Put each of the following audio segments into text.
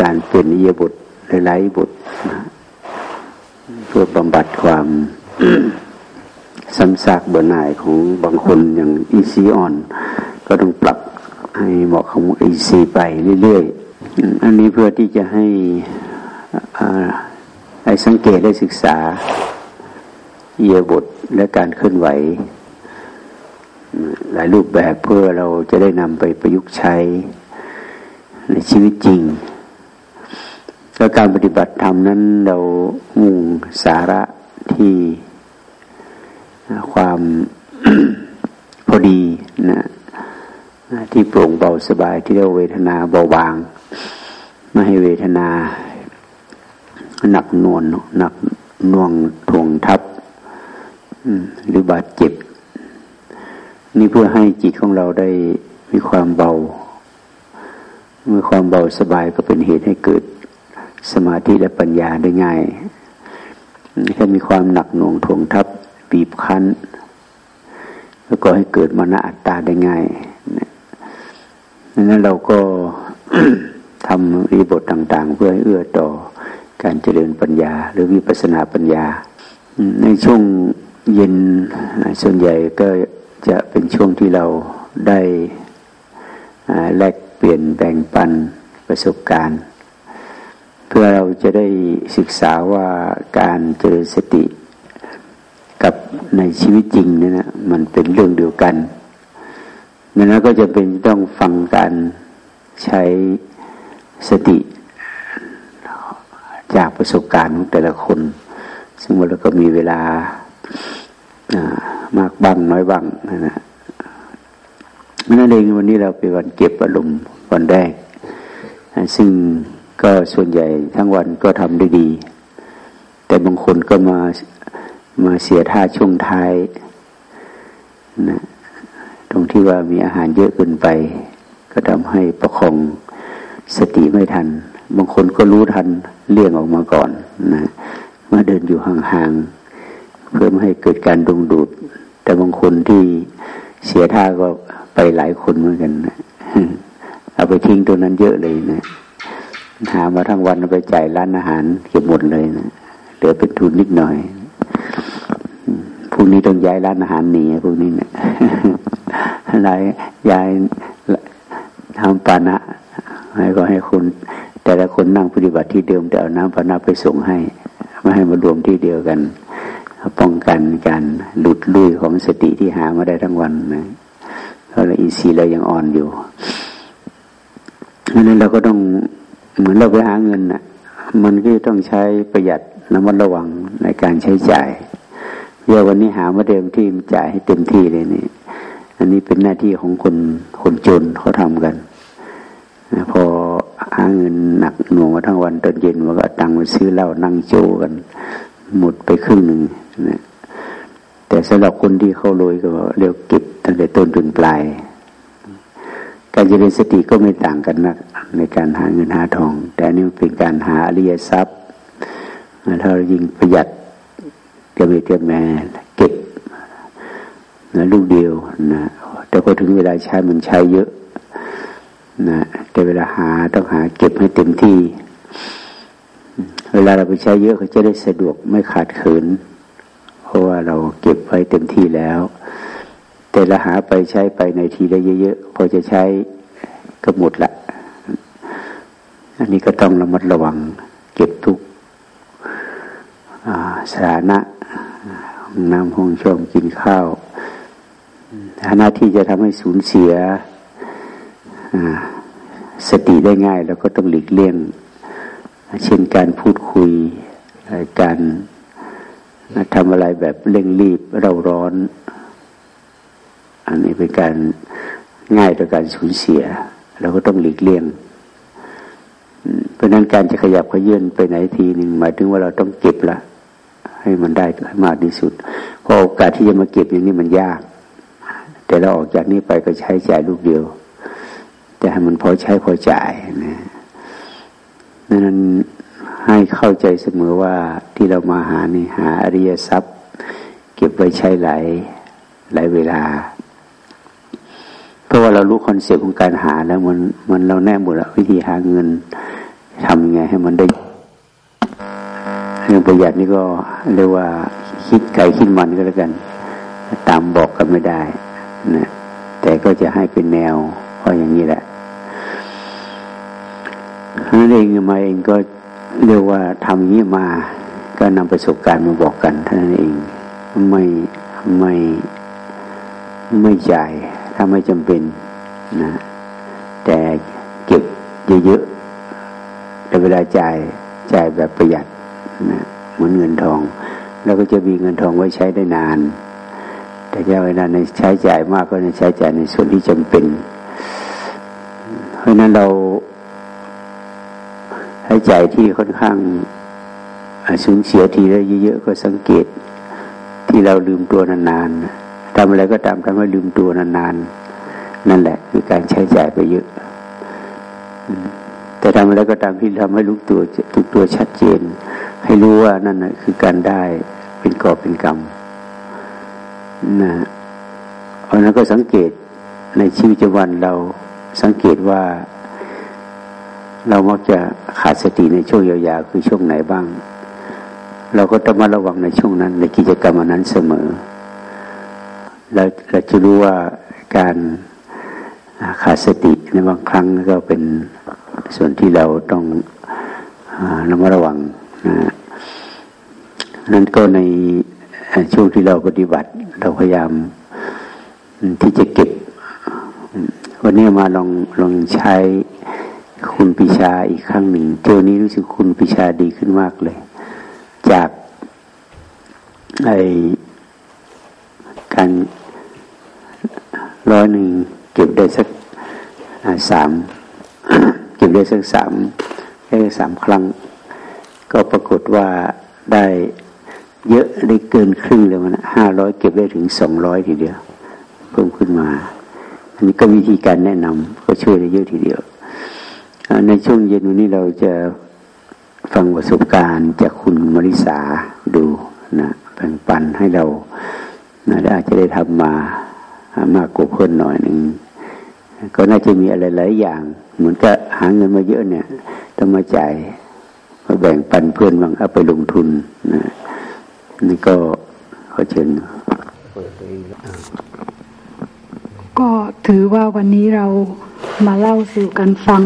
การเปลี่ยนอิริยาบถหลายๆบทนะเพื่อบำบัดความซ้ำซากเบื่อหน่ายของบางคนอย่างอินทรีย์อ่อน ก็ต้องปรับให้เหมาะของอินทรีย์ไปเรื่อยๆ อันนี้เพื่อที่จะให้ให้สังเกตได้ศึกษาอิริยาบถและการเคลื่อนไหว หลายรูปแบบเพื่อเราจะได้นำไปประยุกต์ใช้ในชีวิตจริง แล้วการปฏิบัติธรรมนั้นเรามุ่งสาระที่ความพอดีนะที่โปร่งเบาสบายที่เรียกเวทนาเบาบาง ไม่ให้เวทนาหนักนวลหนักน่วงทวงทับหรือบาดเจ็บ นี่เพื่อให้จิตของเราได้มีความเบา เมื่อความเบาสบายก็เป็นเหตุให้เกิด สมาธิและปัญญาได้ง่ายถ้ามีความหนักหน่วงทวงทับบีบคั้นแล้วก็ให้เกิดมณอัตตาได้ง่ายดังนั้นเราก็ทำรีบทต่าง ๆ เพื่อให้เอื้อต่อการเจริญปัญญา หรือวิปัสนาปัญญา ในช่วงเย็นส่วนใหญ่ก็จะเป็นช่วงที่เราได้แลกเปลี่ยนแบ่งปันประสบการณ์ เพื่อเราจะได้ศึกษาว่าการเจริญสติกับในชีวิตจริงเนี่ยนะมันเป็นเรื่องเดียวกันดังนั้นก็จะเป็นต้องฟังการใช้สติจากประสบการณ์ของแต่ละคน ซึ่งเราก็มีเวลามากบ้างน้อยบ้างนะนะนั่นเองวันนี้เราเป็นวันเก็บอารมณ์วันแรกซึ่ง ก็ส่วนใหญ่ทั้งวันก็ทำได้ดี แต่บางคนก็มามาเสียท่าช่วงท้ายนะตรงที่ว่ามีอาหารเยอะเกินไป ก็ทำให้ประคองสติไม่ทัน บางคนก็รู้ทันเลี่ยงออกมาก่อนนะมาเดินอยู่ห่างๆเพื่อไม่ให้เกิดการดงดูด แต่บางคนที่เสียท่าก็ไปหลายคนเหมือนกันนะเอาไปทิ้งตัวนั้นเยอะเลยนะ หามาทั้งวันไปจ่ายร้านอาหารเก็บหมดเลยนะเหลือเป็นทุนนิดหน่อยพรุ่งนี้ต้องย้ายร้านอาหารหนีพวกนี้เนะี่ยอะไรย้ายทำปานะให้ก็ให้คุณแต่ละคนนั่งปฏิบัติที่เดิมแต่เอาน้ำปานะไปส่งให้ ไม่ให้มารวมที่เดียวกันป้องกันการหลุดลุ่ยของสติที่หามาได้ทั้งวันนะเพราะอินทรีย์เรายังอ่อนอยู่เพราะนั้นเราก็ต้อง เหมือนเราไปหาเงินนะ่ะมันก็ต้องใช้ประหยัดระมัดระวังในการใช้จ่ายเดี๋ยววันนี้หามาเดิมที่จ่ายให้เต็มที่เลยนี่ อันนี้เป็นหน้าที่ของคนคนจนเขาทำกันพอหาเงินหนักหน่วงมาทั้งวันตอนเย็นมันก็ตังไปซื้อเหล้านั่งโจกัน หมดไปครึ่งหนึ่งนะแต่สำหรับคนที่เข้ารวยก็เรียกเก็บตั้งแต่ต้นจนปลาย การเจริญสติก็ไม่ต่างกันนักในการหาเงินหาทอง แต่นี่เป็นการหาอริยทรัพย์ถ้าเรายิ่งประหยัดจะมีเตรียมแม่เก็บนะลูกเดียวนะแต่พอถึงเวลาใช้มันใช้เยอะนะแต่เวลาหาต้องหาเก็บให้เต็มที่ เวลาเราไปใช้เยอะเขาจะได้สะดวกไม่ขาดเขิน เพราะว่าเราเก็บไว้เต็มที่แล้ว แต่ละหาไปใช้ไปในทีได้เยอะๆพอจะใช้ก็หมดละ อันนี้ก็ต้องระมัดระวังเก็บทุกสถานะน้ำห้องช่องกินข้าวหน้าที่จะทำให้สูญเสียสติได้ง่าย แล้วก็ต้องหลีกเลี่ยง เช่นการพูดคุยการทำอะไรแบบเร่งรีบ เราร้อน อันนี้เป็นการง่ายต่อการสูญเสีย เราก็ต้องหลีกเลี่ยงเพราะนั้นการจะขยับขยื่นไปไหนทีหนึ่งหมายถึงว่าเราต้องเก็บละให้มันได้มากที่สุด เพราะโอกาสที่จะมาเก็บอย่างนี้มันยาก แต่เราออกจากนี้ไปก็ใช้จ่ายลูกเดียว แต่ให้มันพอใช้พอจ่ายนะนั้นให้เข้าใจเสมอว่าที่เรามาหานี่หาอริยทรัพย์ เก็บไว้ใช้หลายหลายเวลา ราะว่าเรารู้คอนเซปต์ของการหาแล้วมันมันเราแน่หมดแล้ววิธีหาเงินทำยังไงให้มันได้เรื่องประหยัดนี่ก็เรียกว่าคิดไก่คิดมันก็แล้วกัน ตามบอกกันไม่ได้นะแต่ก็จะให้เป็นแนวเพราะอย่างนี้แหละนั่นเองมาเองก็เรียกว่าทำนี้มาก็นำประสบการณ์มาบอกกันท่านั้นเอง ไม่ไม่ไม่จ่าย ถ้าไม่จำเป็นนะแต่เก็บเยอะๆแต่เวลาจ่ายจ่ายแบบประหยัดนะเหมือนเงินทอง แล้วก็จะมีเงินทองไว้ใช้ได้นาน แต่ถ้าเวลาในใช้จ่ายมากก็ในใช้จ่ายในส่วนที่จำเป็น เพราะนั้นเราใช้จ่ายที่ค่อนข้างสูญเสียทีแล้วเยอะๆก็สังเกตที่เราลืมตัวนานๆ ทำอะไรก็ตามทำให้ลืมตัวนานๆ นั่นแหละคือการใช้จ่ายไปเยอะ แต่ทำอะไรก็ตามที่ทำให้รู้ตัวทุกตัวชัดเจน ให้รู้ว่านั่นคือการได้เป็นกอบเป็นกรรมนะเพรานั้นก็สังเกตในชีวิตประจำวันเราสังเกตว่าเรามักจะขาดสติในช่วงยาวๆคือช่วงไหนบ้าง เราก็ต้องมาระวังในช่วงนั้น ในกิจกรรมนั้นเสมอ เราเราจะรู้ว่าการขาดสติในบางครั้งก็เป็นส่วนที่เราต้องระมัดระวังนะนั่นก็ในช่วงที่เราปฏิบัติเราพยายามที่จะเก็บ วันนี้มาลองลองใช้คุณปิชาอีกครั้งหนึ่งเจอนี้รู้สึกคุณปิชาดีขึ้นมากเลย จากไอการ ร้อยหนึ่งเก็บได้สักสามเก็บได้สักสามแค่สามครั้ง ก็ปรากฏว่าได้เยอะได้เกินครึ่งเลยมันห้าร้อยเก็บได้ถึงสองร้อยทีเดียว เพิ่มขึ้นมา อันนี้ก็วิธีการแนะนำก็ช่วยได้เยอะทีเดียว ในช่วงเย็นวันนี้เราจะฟังประสบการณ์จากคุณมริสาดูนะแบ่งปันให้เรานะอาจจะได้ทำมา มากกว่าเพื่อนหน่อยหนึ่งก็น่าจะมีอะไรหลายอย่าง เหมือนกับหาเงินมาเยอะเนี่ยต้องมาจ่ายมาแบ่งปันเพื่อนบางเอาไปลงทุนนะนี่ก็ขอเชิญก็ถือว่าวันนี้เรามาเล่าสู่กันฟัง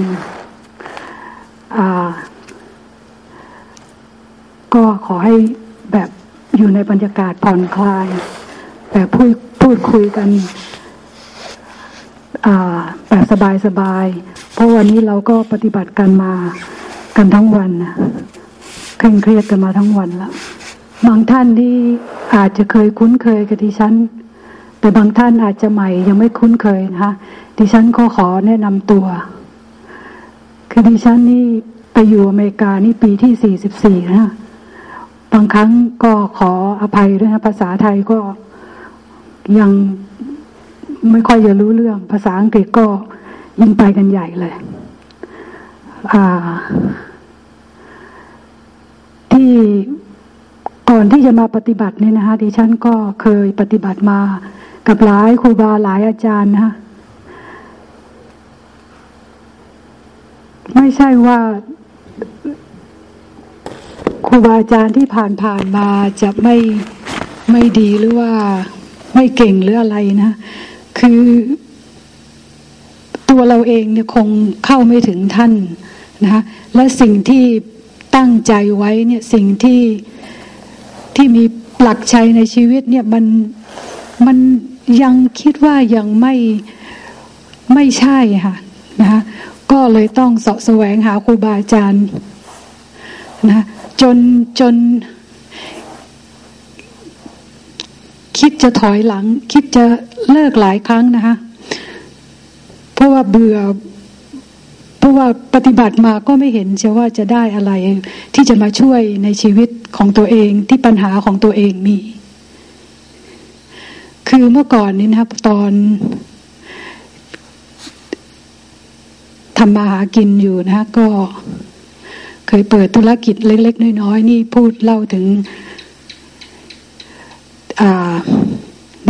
ก็ขอให้แบบอยู่ในบรรยากาศผ่อนคลาย แบบพูด พูดคุยกันแบบสบายๆ เพราะวันนี้เราก็ปฏิบัติกันมากันทั้งวันนะเคร่งเครียดกันมาทั้งวันแล้วบางท่านที่อาจจะเคยคุ้นเคยกับดิฉัน แต่บางท่านอาจจะใหม่ยังไม่คุ้นเคยนะคะดิฉันก็ขอแนะนำตัว คือดิฉันนี่ไปอยู่อเมริกานี่ปีที่สี่สิบสี่นะบางครั้งก็ขออภัยด้วยนะภาษาไทยก็ ยังไม่ค่อยจะรู้เรื่อง ภาษาอังกฤษก็ยิ่งไปกันใหญ่เลยที่ก่อนที่จะมาปฏิบัติเนี่ยนะคะดิฉันก็เคยปฏิบัติมากับหลายครูบาหลายอาจารย์นะคะไม่ใช่ว่าครูบาอาจารย์ที่ผ่านผ่านมาจะไม่ไม่ดีหรือว่า ไม่เก่งหรืออะไรนะ คือตัวเราเองเนี่ยคงเข้าไม่ถึงท่านนะคะและสิ่งที่ตั้งใจไว้เนี่ยสิ่งที่ที่มีหลักใจในชีวิตเนี่ยมันมันยังคิดว่ายังไม่ไม่ใช่ค่ะนะคะก็เลยต้องเสาะแสวงหาครูบาอาจารย์นะจนจน คิดจะถอยหลัง คิดจะเลิกหลายครั้งนะคะ เพราะว่าเบื่อ เพราะว่าปฏิบัติมาก็ไม่เห็นจะว่าจะได้อะไร ที่จะมาช่วยในชีวิตของตัวเองที่ปัญหาของตัวเองมี คือเมื่อก่อนนี้นะครับตอนทำมาหากินอยู่นะะก็ เคยเปิดธุรกิจเล็ก ๆ น้อยๆนี่พูดเล่าถึง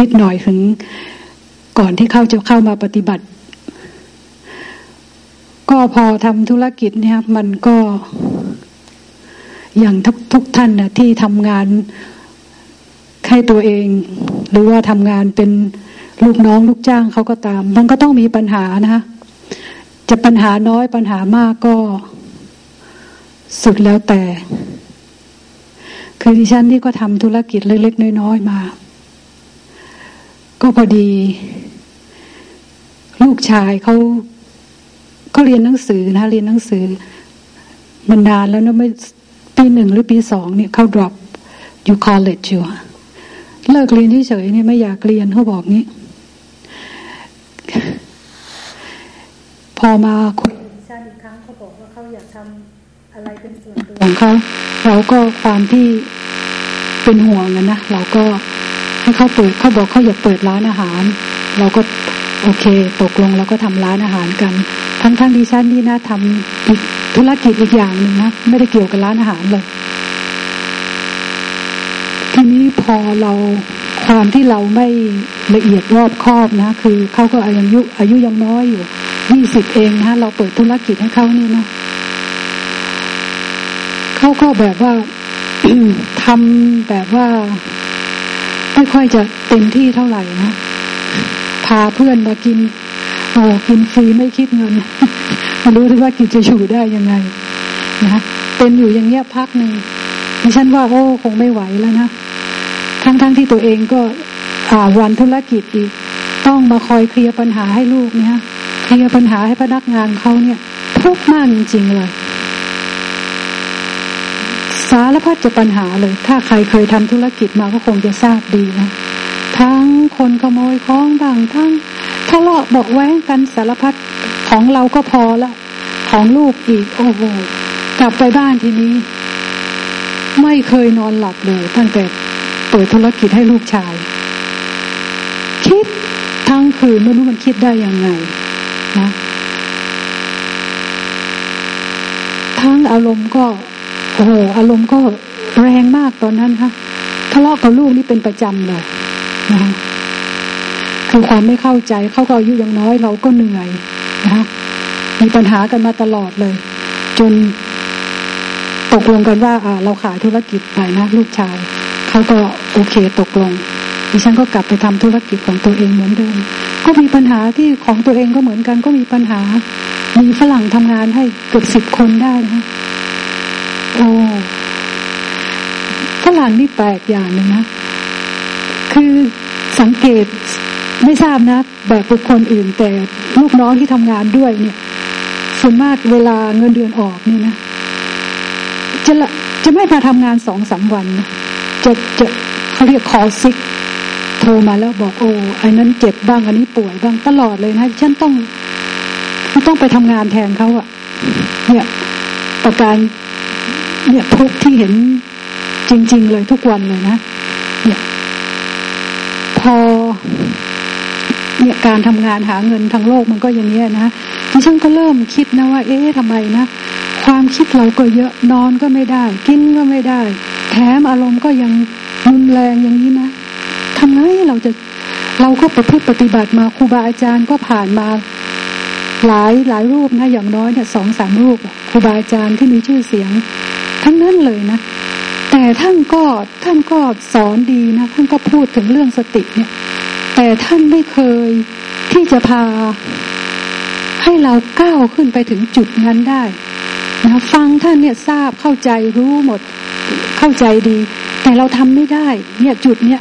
นิดหน่อยถึงก่อนที่เขาจะเข้ามาปฏิบัติ ก็พอทำธุรกิจเนี่ยมันก็อย่างทุกทุกท่านนะที่ทำงานให้ตัวเอง หรือว่าทำงานเป็นลูกน้องลูกจ้างเขาก็ตาม มันก็ต้องมีปัญหานะคะจะปัญหาน้อยปัญหามากก็สุดแล้วแต่ คือดิฉันนี่ก็ทำธุรกิจเล็กๆน้อยๆมา ก็พอดี ลูกชายเขาเขาเรียนหนังสือนะ เรียนหนังสือมันนานแล้วนะไม่ปีหนึ่งหรือปีสองเนี่ยเขา drop อยู่ college อยู่เลิกเรียนเฉยๆเนี่ยไม่อยากเรียนเขาบอกนี้ พอมาคุยชาติอีกครั้งเขาบอกว่าเขาอยากทำอะไรเป็นส่วนตัวของเขาเราก็ความที่เป็นห่วงนะนะเราก็ ให้เขาเปิดเขาบอกเขาอยากเปิดร้านอาหาร เราก็โอเค ตกลงเราก็ทำร้านอาหารกัน ทั้งทั้งดิฉันนี่นะทำอีกธุรกิจอีกอย่างหนึ่งนะไม่ได้เกี่ยวกับร้านอาหารเลย ทีนี้พอเราความที่เราไม่ละเอียดรอบคอบนะ คือเขาก็อายุอายุยังน้อยอยู่ยี่สิบเองนะเราเปิดธุรกิจให้เขานี่นะเขาก็แบบว่าทำแบบว่า ไม่ค่อยจะเต็มที่เท่าไหร่นะพาเพื่อนมากินโอ้กินฟรีไม่คิดเงินมารู้ที่ว่ากินจะอยู่ได้ยังไงนะเป็นอยู่อย่างเงี้ยพักหนึ่งดิฉันว่าโอ้คงไม่ไหวแล้วนะทั้งๆทที่ตัวเองก็วันธุรกิจอีกต้องมาคอยเคลียร์ปัญหาให้ลูกเนี่ยเคลียร์ปัญหาให้พนักงานเขาเนี่ยทุกมากจริงๆเลย สารพัดจะปัญหาเลย ถ้าใครเคยทำธุรกิจมาก็คงจะทราบดีนะ ทั้งคนขโมยของบางทั้งทะเลาะบอกแว้งกันสารพัดของเราก็พอละ ของลูกอีกโอ้โหกลับไปบ้านทีนี้ ไม่เคยนอนหลับเลย ตั้งแต่เปิดธุรกิจให้ลูกชาย คิดทั้งคืนไม่รู้มันคิดได้ยังไงนะทั้งอารมณ์ก็ โอ้โหอารมณ์ก็แรงมากตอนนั้นค่ะทะเลาะกับลูกนี่เป็นประจำเลยนะคือความไม่เข้าใจเขาก็อายุยังน้อยเราก็เหนื่อยนะมีปัญหากันมาตลอดเลย จนตกลงกันว่าอ่า เราขายธุรกิจไปนะลูกชายเขาก็โอเคตกลงดิฉันก็กลับไปทำธุรกิจของตัวเองเหมือนเดิม ก็มีปัญหาที่ของตัวเองก็เหมือนกัน ก็มีปัญหา มีฝรั่งทำงานให้เกือบสิบคนได้นะ โอ้ฝรั่งนี่แปลกอย่างหนึ่งนะ คือสังเกตไม่ทราบนะ แบบบุคคลอื่นแต่ลูกน้องที่ทำงานด้วยเนี่ย ส่วนมากเวลาเงินเดือนออกนี่นะ จะจะไม่มาทำงานสองสามวันนะจะจะเขาเรียกคอซิกโทรมาแล้วบอกโอ้ไอ้นั้นเจ็บบ้างอันนี้ป่วยบ้างตลอดเลยนะฉันต้องต้องไปทำงานแทนเขาอะเนี่ยประการ เนี่ยทุกที่เห็นจริง ๆ เลยทุกวันเลยนะเนี่ยพอเนี่ยการทำงานหาเงินทั้งโลกมันก็อย่างนี้นะดิฉันก็เริ่มคิดนะว่า เอ๊ะทำไมนะ ความคิดเราก็เยอะนอนก็ไม่ได้ กินก็ไม่ได้ แถมอารมณ์ก็ยังรุนแรงอย่างนี้นะทำไงเราจะเราก็ประพฤติปฏิบัติมาครูบาอาจารย์ก็ผ่านมา หลายหลายรูปนะอย่างน้อยเนี่ยสองสามรูปครูบาอาจารย์ที่มีชื่อเสียง ทั้งนั้นเลยนะ แต่ท่านก็ท่านก็สอนดีนะ ท่านก็พูดถึงเรื่องสติเนี่ย แต่ท่านไม่เคยที่จะพาให้เราก้าวขึ้นไปถึงจุดนั้นได้นะฟังท่านเนี่ยทราบเข้าใจรู้หมดเข้าใจดี แต่เราทำไม่ได้ เนี่ยจุดเนี่ย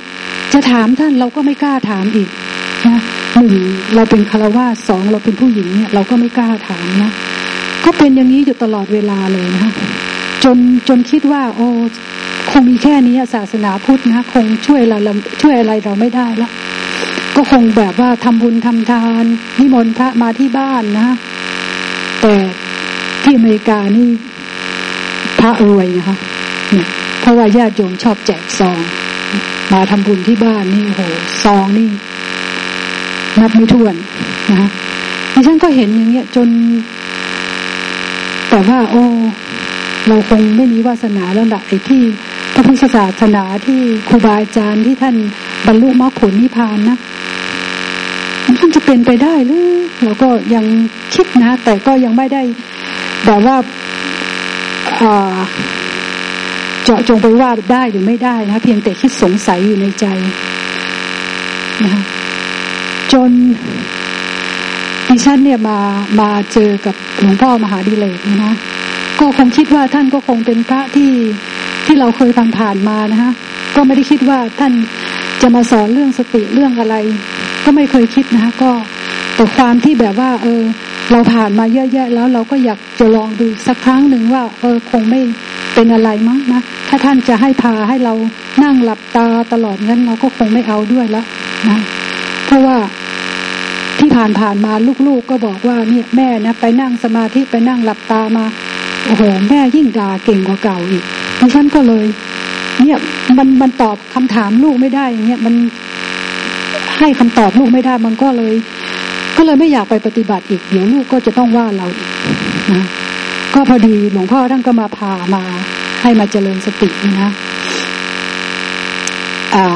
จะถามท่านเราก็ไม่กล้าถามอีกนะหนึ่งเราเป็นคารวะสองเราเป็นผู้หญิงเนี่ยเราก็ไม่กล้าถามนะก็เป็นอย่างนี้อยู่ตลอดเวลาเลยนะ จนจนคิดว่า โอ้คงมีแค่นี้ศาสนาพุทธนะคงช่วยเราช่วยอะไรเราไม่ได้แล้วก็คงแบบว่าทำบุญทำทาน นิมนต์พระมาที่บ้านนะ แต่ที่อเมริกานี่พระรวยนะคะเพราะว่าญาติโยมชอบแจกซอง มาทำบุญที่บ้านนี่โหซองนี่ นับไม่ถ้วนนะดิฉันก็เห็นอย่างเงี้ยจน แต่ว่า โอ้ เราคงไม่มีวาสนาแล้วละไอ้ที่พระพุทธศาสนาที่ครูบาอาจารย์ที่ท่านบรรลุมรรคผลนิพพานนะมันจะเป็นไปได้หรือเราก็ยังคิดนะ แต่ก็ยังไม่ได้แบบว่าเจาะจงไปว่าได้หรือไม่ได้นะเพียงแต่คิดสงสัยอยู่ในใจนะจนดิฉันเนี่ยมามาเจอกับหลวงพ่อมหาดิเลกนะ ก็คงคิดว่าท่านก็คงเป็นพระที่ที่เราเคยผ่านผ่านมานะฮะก็ไม่ได้คิดว่าท่านจะมาสอนเรื่องสติเรื่องอะไร ก็ไม่เคยคิดนะก็แต่ความที่แบบว่า เออ เราผ่านมาเยอะแยะแล้วเราก็อยากจะลองดูสักครั้งหนึ่งว่า เออคงไม่เป็นอะไรมั้งนะถ้าท่านจะให้พาให้เรานั่งหลับตาตลอดงั้นเราก็คงไม่เอาด้วยแล้วนะเพราะว่าที่ผ่านผ่านมาลูกๆก็บอกว่าเนี่ยแม่นะไปนั่งสมาธิไปนั่งหลับตามา โอ้โห แม่ยิ่งด่าเก่งกว่าเก่าอีกดิฉันก็เลย เนี่ยมันมันตอบคำถามลูกไม่ได้อย่างเงี้ยมันให้คำตอบลูกไม่ได้มันก็เลย ก็เลยไม่อยากไปปฏิบัติอีกเดี๋ยวลูกก็จะต้องว่าเราอีกนะก็พอดีหลวงพ่อท่านก็มาพามาให้มาเจริญสตินะ อ่า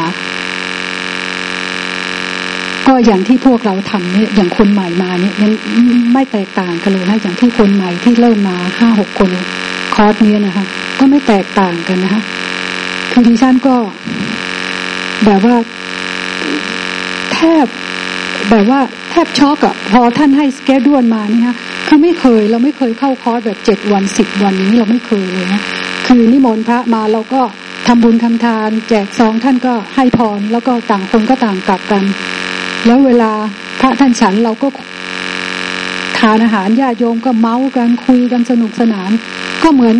ก็ อย่างที่พวกเราทำเนี่ยอย่างคนใหม่มาเนี่ยยังไม่แตกต่างกันเลยนะอย่างที่คนใหม่ที่เริ่มมาห้าหกคนคอร์สนี้นะคะ ก็ไม่แตกต่างกันนะคะคือดิฉันก็แบบว่าแทบแบบว่าแทบช็อกอะพอท่านให้สเกดด้วนมานี่ฮะคือไม่เคยเราไม่เคยเข้าคอร์สแบบเจ็ดวันสิบวันนี้เราไม่เคยเลยนะคือนิมนต์พระมาเราก็ทำบุญทำทาน แจกซองท่านก็ให้พรแล้วก็ต่างคนก็ต่างกลับกัน แล้วเวลาพระท่านฉันเราก็ทานอาหารญาติโยมก็เมาท์กันคุยกันสนุกสนาน ก็เหมือน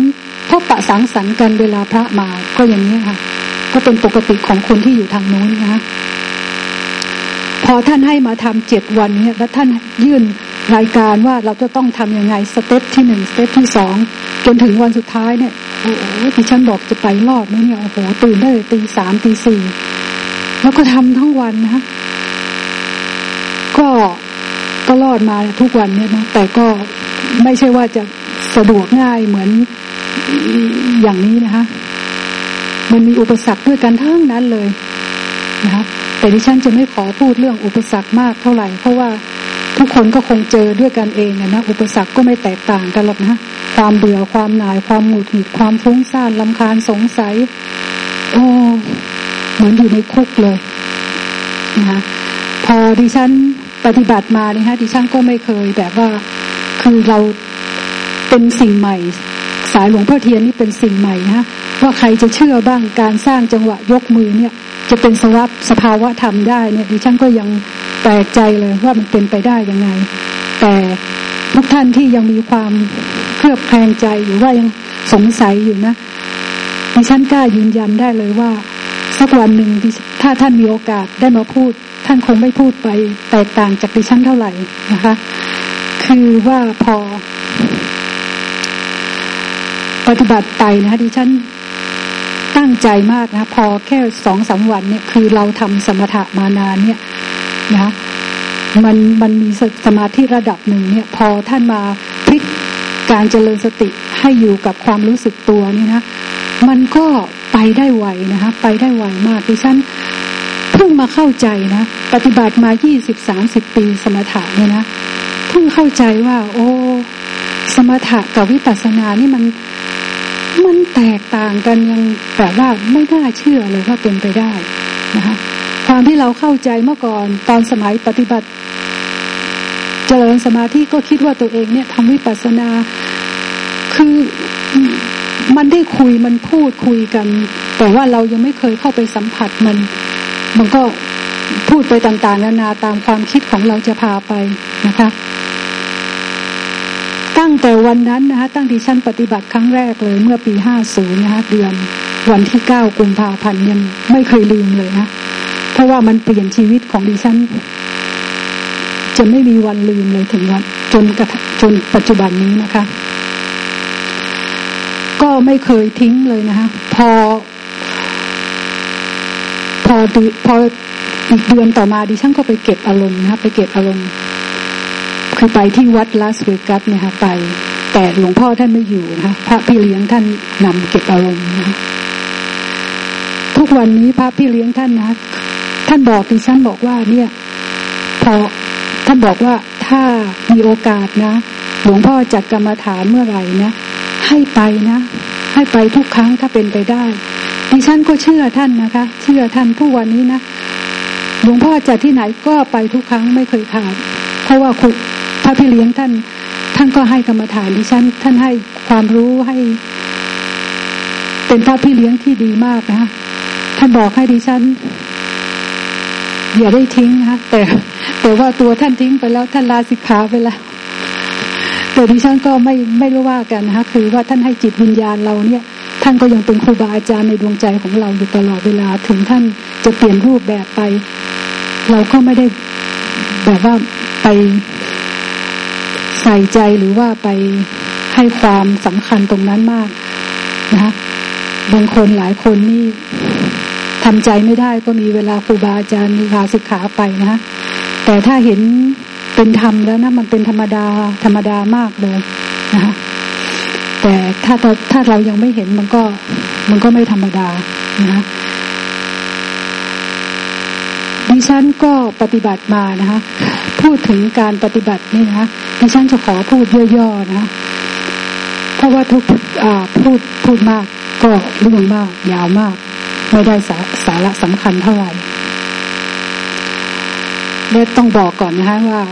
พบปะสังสรรค์กันเวลาพระมาก็อย่างนี้ค่ะ ก็เป็นปกติของคนที่อยู่ทางโน้นนะคะพอท่านให้มาทำเจ็ดวันเนี่ยแล้วท่านยื่นรายการว่าเราจะต้องทำยังไง step ที่หนึ่ง step ที่สองจนถึงวันสุดท้ายเนี่ยโอ้โหที่ฉันบอกจะไปรอดไหมเนี่ยโอ้โหตื่นได้ตีสามตีสี่แล้วก็ทำทั้งวันนะ ก็ก็รอดมาทุกวันเนี่ยนะแต่ก็ไม่ใช่ว่าจะสะดวกง่ายเหมือนอย่างนี้นะคะ มันมีอุปสรรคด้วยกันทั้งนั้นเลยนะคะ แต่ดิฉันจะไม่ขอพูดเรื่องอุปสรรคมากเท่าไหร่ เพราะว่าทุกคนก็คงเจอด้วยกันเองนะอุปสรรคก็ไม่แตกต่างกันหรอกนะความเบื่อความหน่ายความหงุดหงิดความฟุ้งซ่านลำคาญสงสัย โอ้เหมือนอยู่ในคุกเลยนะคะพอดิฉัน ปฏิบัติมาเนี่ยฮะดิฉันก็ไม่เคยแบบว่าคือเราเป็นสิ่งใหม่ สายหลวงพ่อเทียนนี่เป็นสิ่งใหม่นะว่าใครจะเชื่อบ้างการสร้างจังหวะยกมือเนี่ย จะเป็นสวับสภาวะธรรมได้เนี่ยดิฉันก็ยังแปลกใจเลยว่ามันเป็นไปได้ยังไง แต่ทุกท่านที่ยังมีความเครือบแคลงใจอยู่ว่ายังสงสัยอยู่นะดิฉันกล้ายืนยันได้เลยว่า สักวันหนึ่งถ้าท่านมีโอกาสได้มาพูดานคงไม่พูดไปแตกต่างจากดิฉันเท่าไหร่นะคะ คือว่าพอ ปฏิบัติไปนะคะดิฉันตั้งใจมากนะพอแค่สองสาวันเนี่ยคือเราทำสมถะมานานเนี่ยนะมันมันมีสมาธิระดับหนึ่งเนี่ย พอท่านมาพลิกการเจริญสติให้อยู่กับความรู้สึกตัวนี่นะมันก็ไปได้ไวนะคะไปได้ไวมากดิฉัน เพิ่งมาเข้าใจนะ ปฏิบัติมายี่สิบสามสิบปีสมถะเนี่ยนะเพิ่งเข้าใจว่า โอ้สมถะกับวิปัสสนานี่มันมันแตกต่างกันยังแบบว่าไม่น่าเชื่อเลยว่าเป็นไปได้นะคะความที่เราเข้าใจเมื่อก่อนตอนสมัยปฏิบัติ เจริญสมาธิก็คิดว่าตัวเองเนี่ยทำวิปัสสนา คือมันได้คุยมันพูดคุยกัน แต่ว่าเรายังไม่เคยเข้าไปสัมผัสมัน มันก็พูดไปต่างๆ นานาตามความคิดของเราจะพาไปนะคะ ตั้งแต่วันนั้นนะคะตั้งที่ฉันปฏิบัติครั้งแรกเลยเมื่อปีห้าศูนย์นะคะเดือนวันที่เก้ากุมภาพันธ์ยังไม่เคยลืมเลยนะเพราะว่ามันเปลี่ยนชีวิตของดิฉัน จะไม่มีวันลืมเลยถึงวันจนกระจนปัจจุบันนี้นะคะ ก็ไม่เคยทิ้งเลยนะคะพอ พอดูพออีกเดือนต่อมาดิฉันก็ไปเก็บอารมณ์นะคะไปเก็บอารมณ์คือไปที่วัดลาสเวกัสเนี่ยค่ะไป แต่หลวงพ่อท่านไม่อยู่นะคะพระพี่เลี้ยงท่านนำเก็บอารมณ์นะทุกวันนี้พระพี่เลี้ยงท่านนะท่านบอกดิฉันบอกว่าเนี่ย พอท่านบอกว่าถ้ามีโอกาสนะ หลวงพ่อจัดกรรมฐานเมื่อไหร่นะให้ไปนะ ให้ไปทุกครั้งถ้าเป็นไปได้ ดิฉันก็เชื่อท่านนะคะ เชื่อท่านทุกวันนี้นะหลวงพ่อจัดที่ไหนก็ไปทุกครั้งไม่เคยขาดเพราะว่าคุณพระพี่เลี้ยงท่าน ท่านก็ให้กรรมฐานดิฉัน ท่านให้ความรู้ให้ เป็นพระพี่เลี้ยงที่ดีมากนะท่านบอกให้ดิฉันอย่าได้ทิ้งนะแต่แต่ว่าตัวท่านทิ้งไปแล้ว ท่านลาสิกขาไปแล้วแต่ดิฉันก็ไม่ไม่รู้ว่ากันนะคะคือว่าท่านให้จิตวิญญาณเราเนี่ย ท่านก็ยังเป็นครูบาอาจารย์ในดวงใจของเราอยู่ตลอดเวลา ถึงท่านจะเปลี่ยนรูปแบบไป เราก็ไม่ได้แบบว่าไปใส่ใจหรือว่าไปให้ความสำคัญตรงนั้นมากนะคะบางคนหลายคนนี่ทำใจไม่ได้ก็มีเวลาครูบาอาจารย์ลาสิกขาไปนะแต่ถ้าเห็นเป็นธรรมแล้วนะมันเป็นธรรมดาธรรมดามากเลยนะคะ แต่ถ้าถ้าเรายังไม่เห็นมันก็มันก็ไม่ธรรมดานะคะดิฉันก็ปฏิบัติมานะคะพูดถึงการปฏิบัตินี่นะคะดิฉันจะขอพูดย่อๆนะเพราะว่าทุกพูดพูดมากก็เรื่องมาก ยาวมาก ไม่ได้สาสาระสำคัญเท่าไหร่เละต้องบอกก่อนนะคะว่า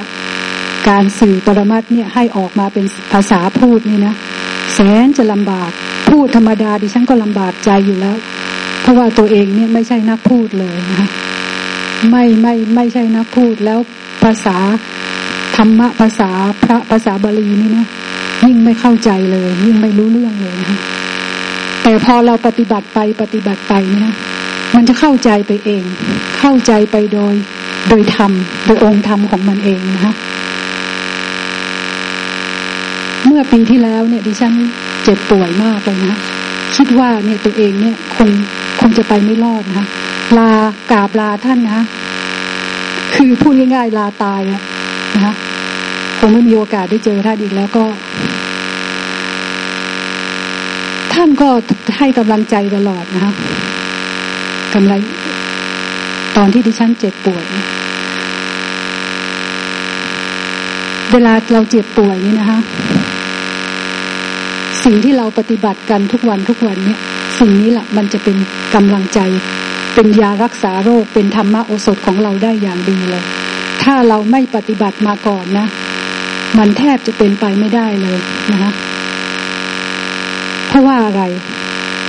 การสื่อปรมัตเนี่ยให้ออกมาเป็นภาษาพูดนี่นะ แสนจะลำบาก พูดธรรมดาดิฉันก็ลำบากใจอยู่แล้ว เพราะว่าตัวเองเนี่ยไม่ใช่นักพูดเลยนะคะไม่ไม่ไม่ใช่นักพูดแล้วภาษาธรรมะภาษาพระภาษาบาลีนี่นะยิ่งไม่เข้าใจเลย ยิ่งไม่รู้เรื่องเลยนะคะแต่พอเราปฏิบัติไปปฏิบัติไปเนี่ยมันจะเข้าใจไปเอง เข้าใจไปโดย โดยธรรมโดยองค์ธรรมของมันเองนะคะ เมื่อปีที่แล้วเนี่ยดิฉันเจ็บป่วยมากเลยนะคิดว่าเนี่ยตัวเองเนี่ยคงคงจะไปไม่รอดนะคะลากราบลาท่านนะคือพูดง่ายๆลาตายอะนะคงไม่มีโอกาสได้เจอท่านอีกแล้วก็ ท่านก็ให้กำลังใจตลอดนะคะกำลังตอนที่ดิฉันเจ็บป่วยเวลาเราเจ็บป่วยนี่นะคะ สิ่งที่เราปฏิบัติกันทุกวันทุกวันเนี่ย สิ่งนี้แหละมันจะเป็นกำลังใจ เป็นยารักษาโรคเป็นธรรมะโอสถของเราได้อย่างดีเลย ถ้าเราไม่ปฏิบัติมาก่อนนะ มันแทบจะเป็นไปไม่ได้เลยนะคะเพราะว่าอะไร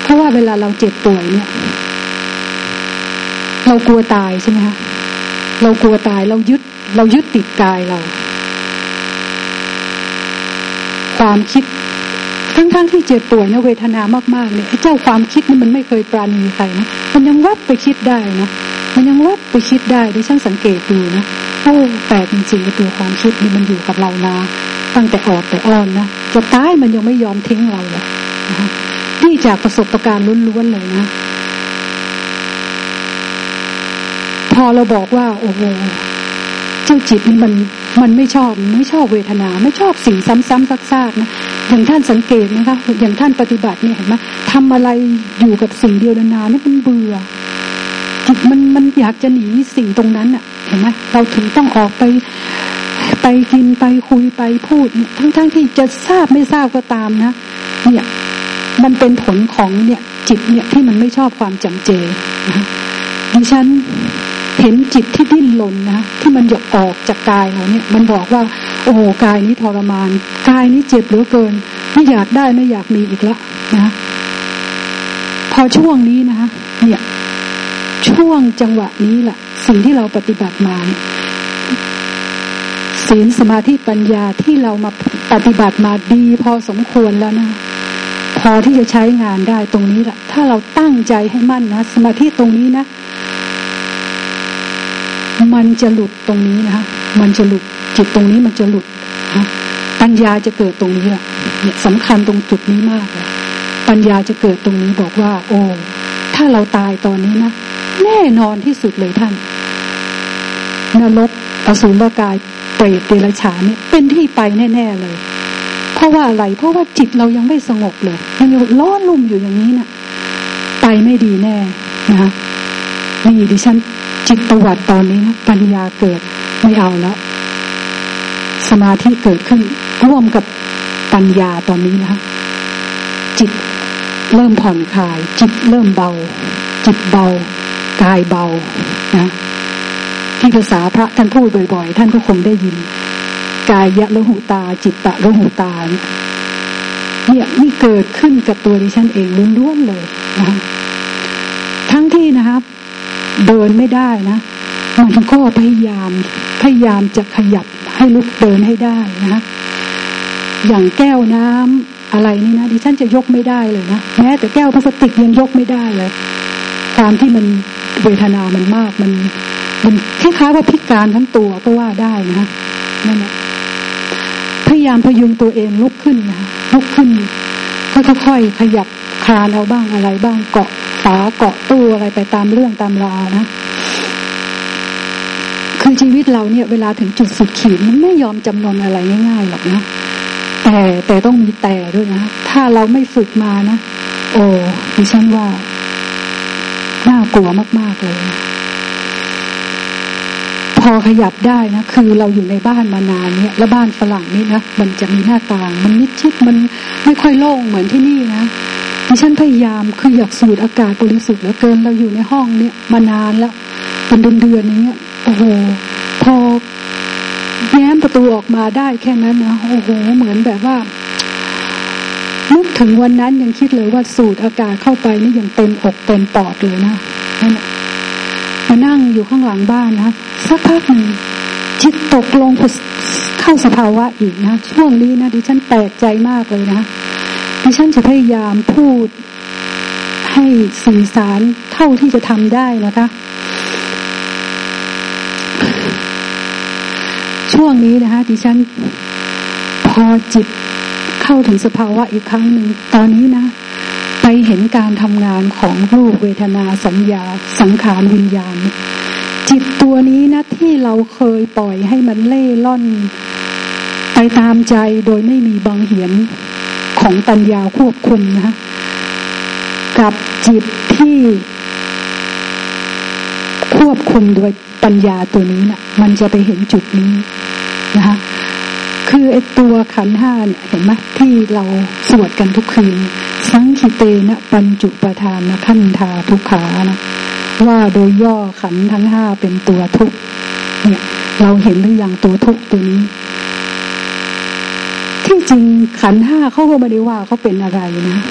เพราะว่าเวลาเราเจ็บป่วยเนี่ย เรากลัวตายใช่ไหมคะเรากลัวตายเรายึด เรายึดติดกายเรา ความคิด ทั้งที่เจ็บป่วยนะเวทนามากๆเนี่ยเจ้าความคิดนี่มันไม่เคยปราณีใครนะมันยังวับไปคิดได้นะมันยังวับไปคิดได้ดิฉันสังเกตดูนะโอ้แต่จริงๆตัวความคิดนี่มันอยู่กับเรานาตั้งแต่ออดแต่อ่อนนะจะตายมันยังไม่ยอมทิ้งเราเลยนะนี่จากประสบการณ์ล้วนๆเลยนะพอเราบอกว่า โอ้โหเจ้าจิตนี่มันมันไม่ชอบ ไม่ชอบเวทนา ไม่ชอบสิ่งซ้ำๆซากๆนะ อย่างท่านสังเกตนะคะอย่างท่านปฏิบัติเนี่ยเห็นไหมทำอะไรอยู่กับสิ่งเดียวนานๆนี่มันเบื่อจิตมันมันอยากจะหนีสิ่งตรงนั้นอะเห็นไหมเราถึงต้องออกไปไปกินไปคุยไปพูด ทั้งๆทที่จะทราบไม่ทราบก็ตามนะเนี่ยมันเป็นผลของเนี่ยจิตเนี่ยที่มันไม่ชอบความจำเจนะดิฉัน เห็นจิตที่ดิ้นรนนะที่มันหยกออกจากกายเราเนี่ย มันบอกว่า โอ้กายนี้ทรมาน กายนี้เจ็บเหลือเกิน ไม่อยากได้ไม่อยากมีอีกแล้วนะพอช่วงนี้นะคะเนี่ย ช่วงจังหวะนี้แหละสิ่งที่เราปฏิบัติมาศีลสมาธิปัญญาที่เรามาปฏิบัติมาดีพอสมควรแล้วนะพอที่จะใช้งานได้ตรงนี้แหละถ้าเราตั้งใจให้มั่นนะสมาธิตรงนี้นะ มันจะหลุดตรงนี้นะคะมันจะหลุดจิตตรงนี้มันจะหลุดะปัญญาจะเกิดตรงนี้เนี่ยสำคัญตรงจุดนี้มากเลยปัญญาจะเกิดตรงนี้บอกว่า โอ้ถ้าเราตายตอนนี้นะแน่นอนที่สุดเลยท่านนรกอสูรกายเปรตเดรัจฉานเนี่ยเป็นที่ไปแน่ ๆเลย เพราะว่าอะไรเพราะว่าจิตเรายังไม่สงบเลยมันยังร้อนลุ่มอยู่อย่างนี้นะ่ะไปไม่ดีแน่นะคะนี่ดิฉัน จิตประวัติตอนนี้นะปัญญาเกิดไม่เอาแล้วมาธิเกิดขึ้น ร่วมกับปัญญาตอนนี้นะคะจิตเริ่มผ่อนคลาย จิตเริ่มเบา จิตเบากายเบานะที่ภาษาพระท่านพูดบ่อย ๆ ท่านก็คงได้ยิน กายยะละหูตา จิตตะละหูตาเนี่ยนี่เกิดขึ้นกับตัวดิฉันเองล้วนๆเลยนะทั้งที่นะครับ เดินไม่ได้นะมันก็พยายามพยายามจะขยับให้ลุกเดินให้ได้นะอย่างแก้วน้ำอะไรนี่นะดิฉันจะยกไม่ได้เลยนะแม้แต่แก้วพลาสติกยังยกไม่ได้เลยความที่มันเวทนามันมากมันมันคล้ายๆว่าพิการทั้งตัวก็ว่าได้นะนั่นแหละพยายามพยุงตัวเองลุกขึ้นนะลุกขึ้นค่อยๆขยับคลานเอาบ้างอะไรบ้างเกาะ ฝาเกาะตู้อะไรไปตามเรื่องตามราวนะคือชีวิตเราเนี่ยเวลาถึงจุดสุดขีดมันไม่ยอมจำนนอะไรง่ายๆหรอกนะแต่แต่ต้องมีแต่ด้วยนะ ถ้าเราไม่ฝึกมานะ โอ้ดิฉันว่า น่ากลัวมาก ๆ เลย พอขยับได้นะ คือเราอยู่ในบ้านมานานเนี่ย แล้วบ้านฝรั่งนี่นะ มันจะมีหน้าต่าง มันนิดชิด มันไม่ค่อยโล่งเหมือนที่นี่นะ ดิฉันพยายามคืออยากสูดอากาศบริสุทธิ์เหลือเกินเราอยู่ในห้องเนี่ยมานานแล้วเป็นเดือนๆอย่างเงี้ยโอ้โห พอแง้มประตูออกมาได้แค่นั้นนะโอ้โห เหมือนแบบว่านึกถึงวันนั้นยังคิดเลยว่าสูดอากาศเข้าไปนี่ยังเต็มอกเต็มปอดเลยนะนั่นมานั่งอยู่ข้างหลังบ้านนะสักพักหนึ่งจิตตกลงเข้าสภาวะอีกนะช่วงนี้นะดิฉันแปลกใจมากเลยนะ ดิฉันจะพยายามพูดให้สื่อสารเท่าที่จะทำได้นะคะ ช่วงนี้นะคะดิฉันพอจิตเข้าถึงสภาวะอีกครั้งหนึ่งตอนนี้นะไปเห็นการทำงานของรูปเวทนาสัญญา สังขารวิญญาณ จิตตัวนี้นะที่เราเคยปล่อยให้มันเล่ล่อน ไปตามใจโดยไม่มีบังเหียน ของปัญญาควบคุมนะ กับจิตที่ควบคุมโดยปัญญาตัวนี้นะ่ะ มันจะไปเห็นจุดนี้นะคะคือไอตัวขันห้าเนี่ยเห็นไหมที่เราสวดกันทุกคืน สังคิเตนะปัญจุปทานนะขันธาทุกขานะว่าโดยย่อขันทั้งห้าเป็นตัวทุกเนี่ยเราเห็นหรือยังตัวทุกตัวนี้ จริงขันห้าเขาก็ไม่ได้ว่าเขาเป็นอะไรนะ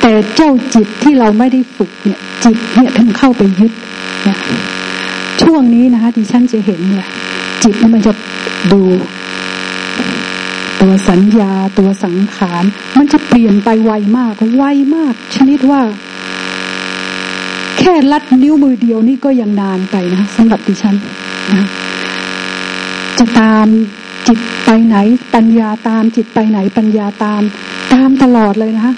แต่เจ้าจิตที่เราไม่ได้ฝึกเนี่ย จิตเนี่ยท่านเข้าไปยึดเนี่ยช่วงนี้นะคะที่ฉันจะเห็นเนี่ยจิตมันจะดู ตัวสัญญาตัวสังขาร มันจะเปลี่ยนไปไวมากไวมาก ชนิดว่า แค่ลัดนิ้วมือเดียวนี่ก็ยังนานไปนะสำหรับดิฉันนะจะตาม จิตไปไหนปัญญาตาม จิตไปไหนปัญญาตาม ตามตลอดเลยนะ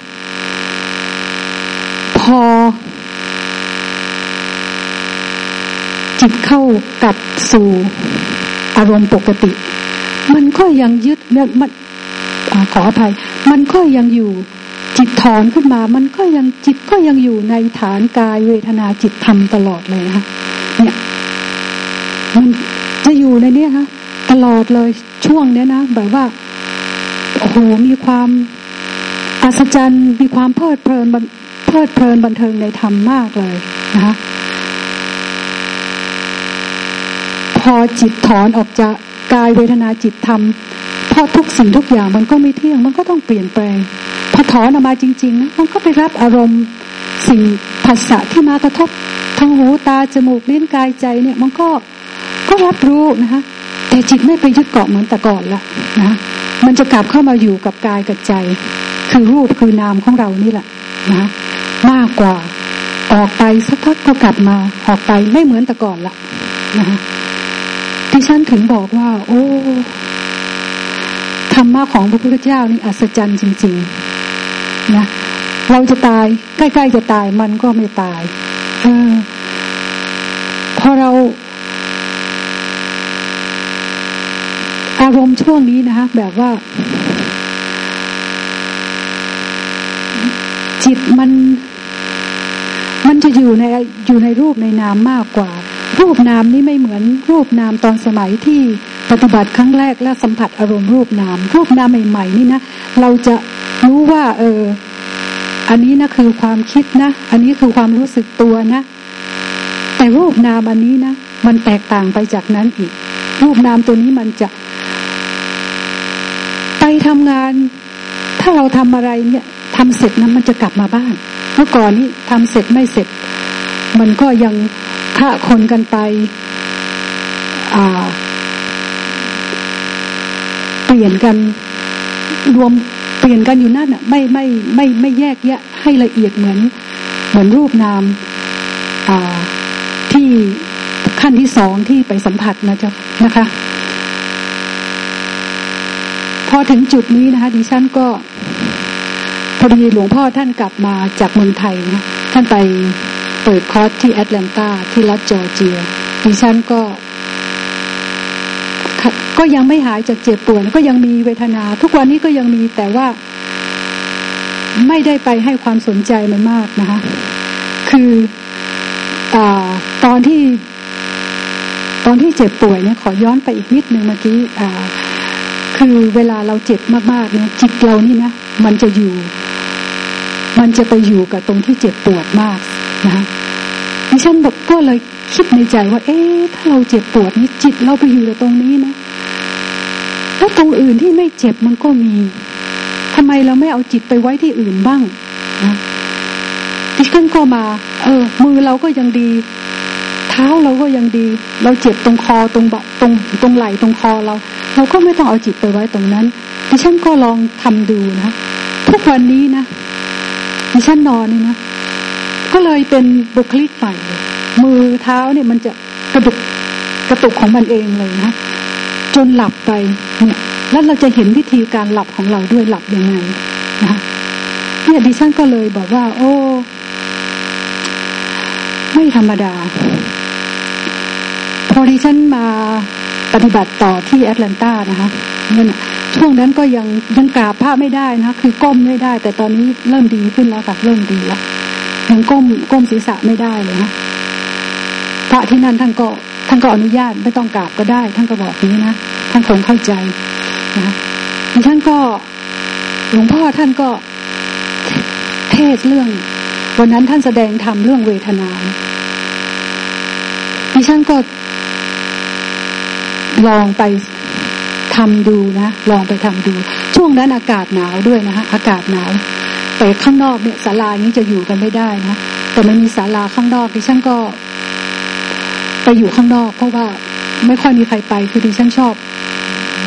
พอ จิตเข้ากับสู่อารมณ์ปกติ มันก็ยังยึดเนี่ยมันอขออภัย มันก็ยังอยู่ จิตถอนขึ้นมา มันก็ยังจิตก็ยังอยู่ในฐานกายเวทนาจิตธรรมตลอดเลยนะคะเนี่ยมันจะอยู่ในเนี้ยฮะตลอดเลย ช่วงเนี้ยนะแบบว่าโอ้โหมีความอัศจรรย์มีความเพลิดเพลินเพลิดเพลินบันเทิงในธรรมมากเลยนะคะพอจิตถอนออกจากกายเวทนาจิตธรรมพอทุกสิ่งทุกอย่างมันก็ไม่เที่ยง มันก็ต้องเปลี่ยนแปลงพอถอนออกมาจริงๆนะมันก็ไปรับอารมณ์สิ่งภาษะที่มากระทบทางหูตาจมูกลิ้นกายใจเนี่ย มันก็ก็รับรู้นะคะ แต่จิตไม่ไปยึดเกาะเหมือนแต่ก่อนละนะ มันจะกลับเข้ามาอยู่กับกายกับใจ คือรูปคือนามของเรานี่แหละนะมากกว่า ออกไปสักพักก็กลับมา ออกไปไม่เหมือนแต่ก่อนละนะคะดิฉันถึงบอกว่า โอ้ธรรมะของพระพุทธเจ้านี่อัศจรรย์จริง ๆ นะเราจะตาย ใกล้ ๆ จะตายมันก็ไม่ตาย เออพอเรา อารมณ์ช่ วงนี้นะคะ แบบว่า จิตมัน มันจะอยู่ในอยู่ในรูปในนามมากกว่า รูปนามนี่ไม่เหมือนรูปนามตอนสมัยที่ปฏิบัติครั้งแรกและสัมผัสอารมณ์รูปนาม รูปนามใหม่ๆนี่นะเราจะรู้ว่า เออ อันนี้นะคือความคิดนะ อันนี้คือความรู้สึกตัวนะ แต่รูปนามอันนี้นะมันแตกต่างไปจากนั้นอีก รูปนามตัวนี้มันจะ ทำงาน ถ้าเราทำอะไรเนี่ยทำเสร็จนั้นมันจะกลับมาบ้าน เมื่อก่อนนี้ทำเสร็จไม่เสร็จ มันก็ยังฆ่าคนกันไปเปลี่ยนกันรวมเปลี่ยนกันอยู่นั่นอะ ไม่ไม่ไม่ไม่แยกแยะให้ละเอียดเหมือน เหมือนรูปนามที่ขั้นที่สองที่ไปสัมผัสนะจ๊ะนะคะ อถึงจุดนี้นะคะดิฉันก็พอดีหลวงพ่อท่านกลับมาจากเมืองไทยนะท่านไปเปิดคอร์สที่แอตแลนตาที่รัฐจอร์เจียดิฉันก็ ก็ยังไม่หายจากเจ็บปวดก็ยังมีเวทนา ทุกวันนี้ก็ยังมีแต่ว่า ไม่ได้ไปให้ความสนใจมันมากนะคะ คืออตอนที่ ตอนที่เจ็บป่วยเนี่ยขอย้อนไปอีกนิดนึงเมื่อกี้ คือเวลาเราเจ็บมากๆเนี่ยจิตเรานี่นะมันจะอยู่ มันจะไปอยู่กับตรงที่เจ็บปวดมากนะดิฉันแบบก็เลยคิดในใจว่า เอ๊ะถ้าเราเจ็บปวดนี่จิตเราไปอยู่กับตรงนี้นะแล้วตรงอื่นที่ไม่เจ็บมันก็มีทำไมเราไม่เอาจิตไปไว้ที่อื่นบ้างนะดิฉันก็มา เออ มือเราก็ยังดี เท้าเราก็ยังดี เราเจ็บตรงคอตรงบะตรงตรงไหล่ตรงคอเรา เราก็ไม่ต้องเอาจิตไปไว้ตรงนั้นดิฉันก็ลองทำดูนะทุกวันนี้นะดิฉันนอนนี่นะก็เลยเป็นบุคลิกใหม่มือเท้าเนี่ยมันจะกระดุกกระตุกของมันเองเลยนะจนหลับไปเนี่ยแล้วเราจะเห็นวิธีการหลับของเราด้วยหลับยังไงนะเนี่ยดิฉันก็เลยบอกว่า โอ้ไม่ธรรมดา พอดิฉันมา ปฏิบัติต่อที่แอตแลนตานะคะเนี่ยช่วงนั้นก็ยังยังกราบพระไม่ได้นะคือก้มไม่ได้ แต่ตอนนี้เริ่มดีขึ้นแล้วค่ะเริ่มดีแล้วยังก้มก้มศีรษะไม่ได้เลยนะพระที่นั่นท่านก็ท่านก็อนุญาตไม่ต้องกราบก็ได้ ท่านก็บอกนี้นะท่านคงเข้าใจนะท่านก็หลวงพ่อท่านก็เทศเรื่อง วันนั้นท่านแสดงธรรมเรื่องเวทนาดิฉันก็ ลองไปทำดูนะลองไปทำดู ช่วงนั้นอากาศหนาวด้วยนะฮะอากาศหนาวแต่ข้างนอกเนี่ยศาลานี้จะอยู่กันไม่ได้นะแต่ไม่มีศาลาข้างนอกดิฉันก็ ไปอยู่ข้างนอก เพราะว่าไม่ค่อยมีใครไปคือดิฉันชอบ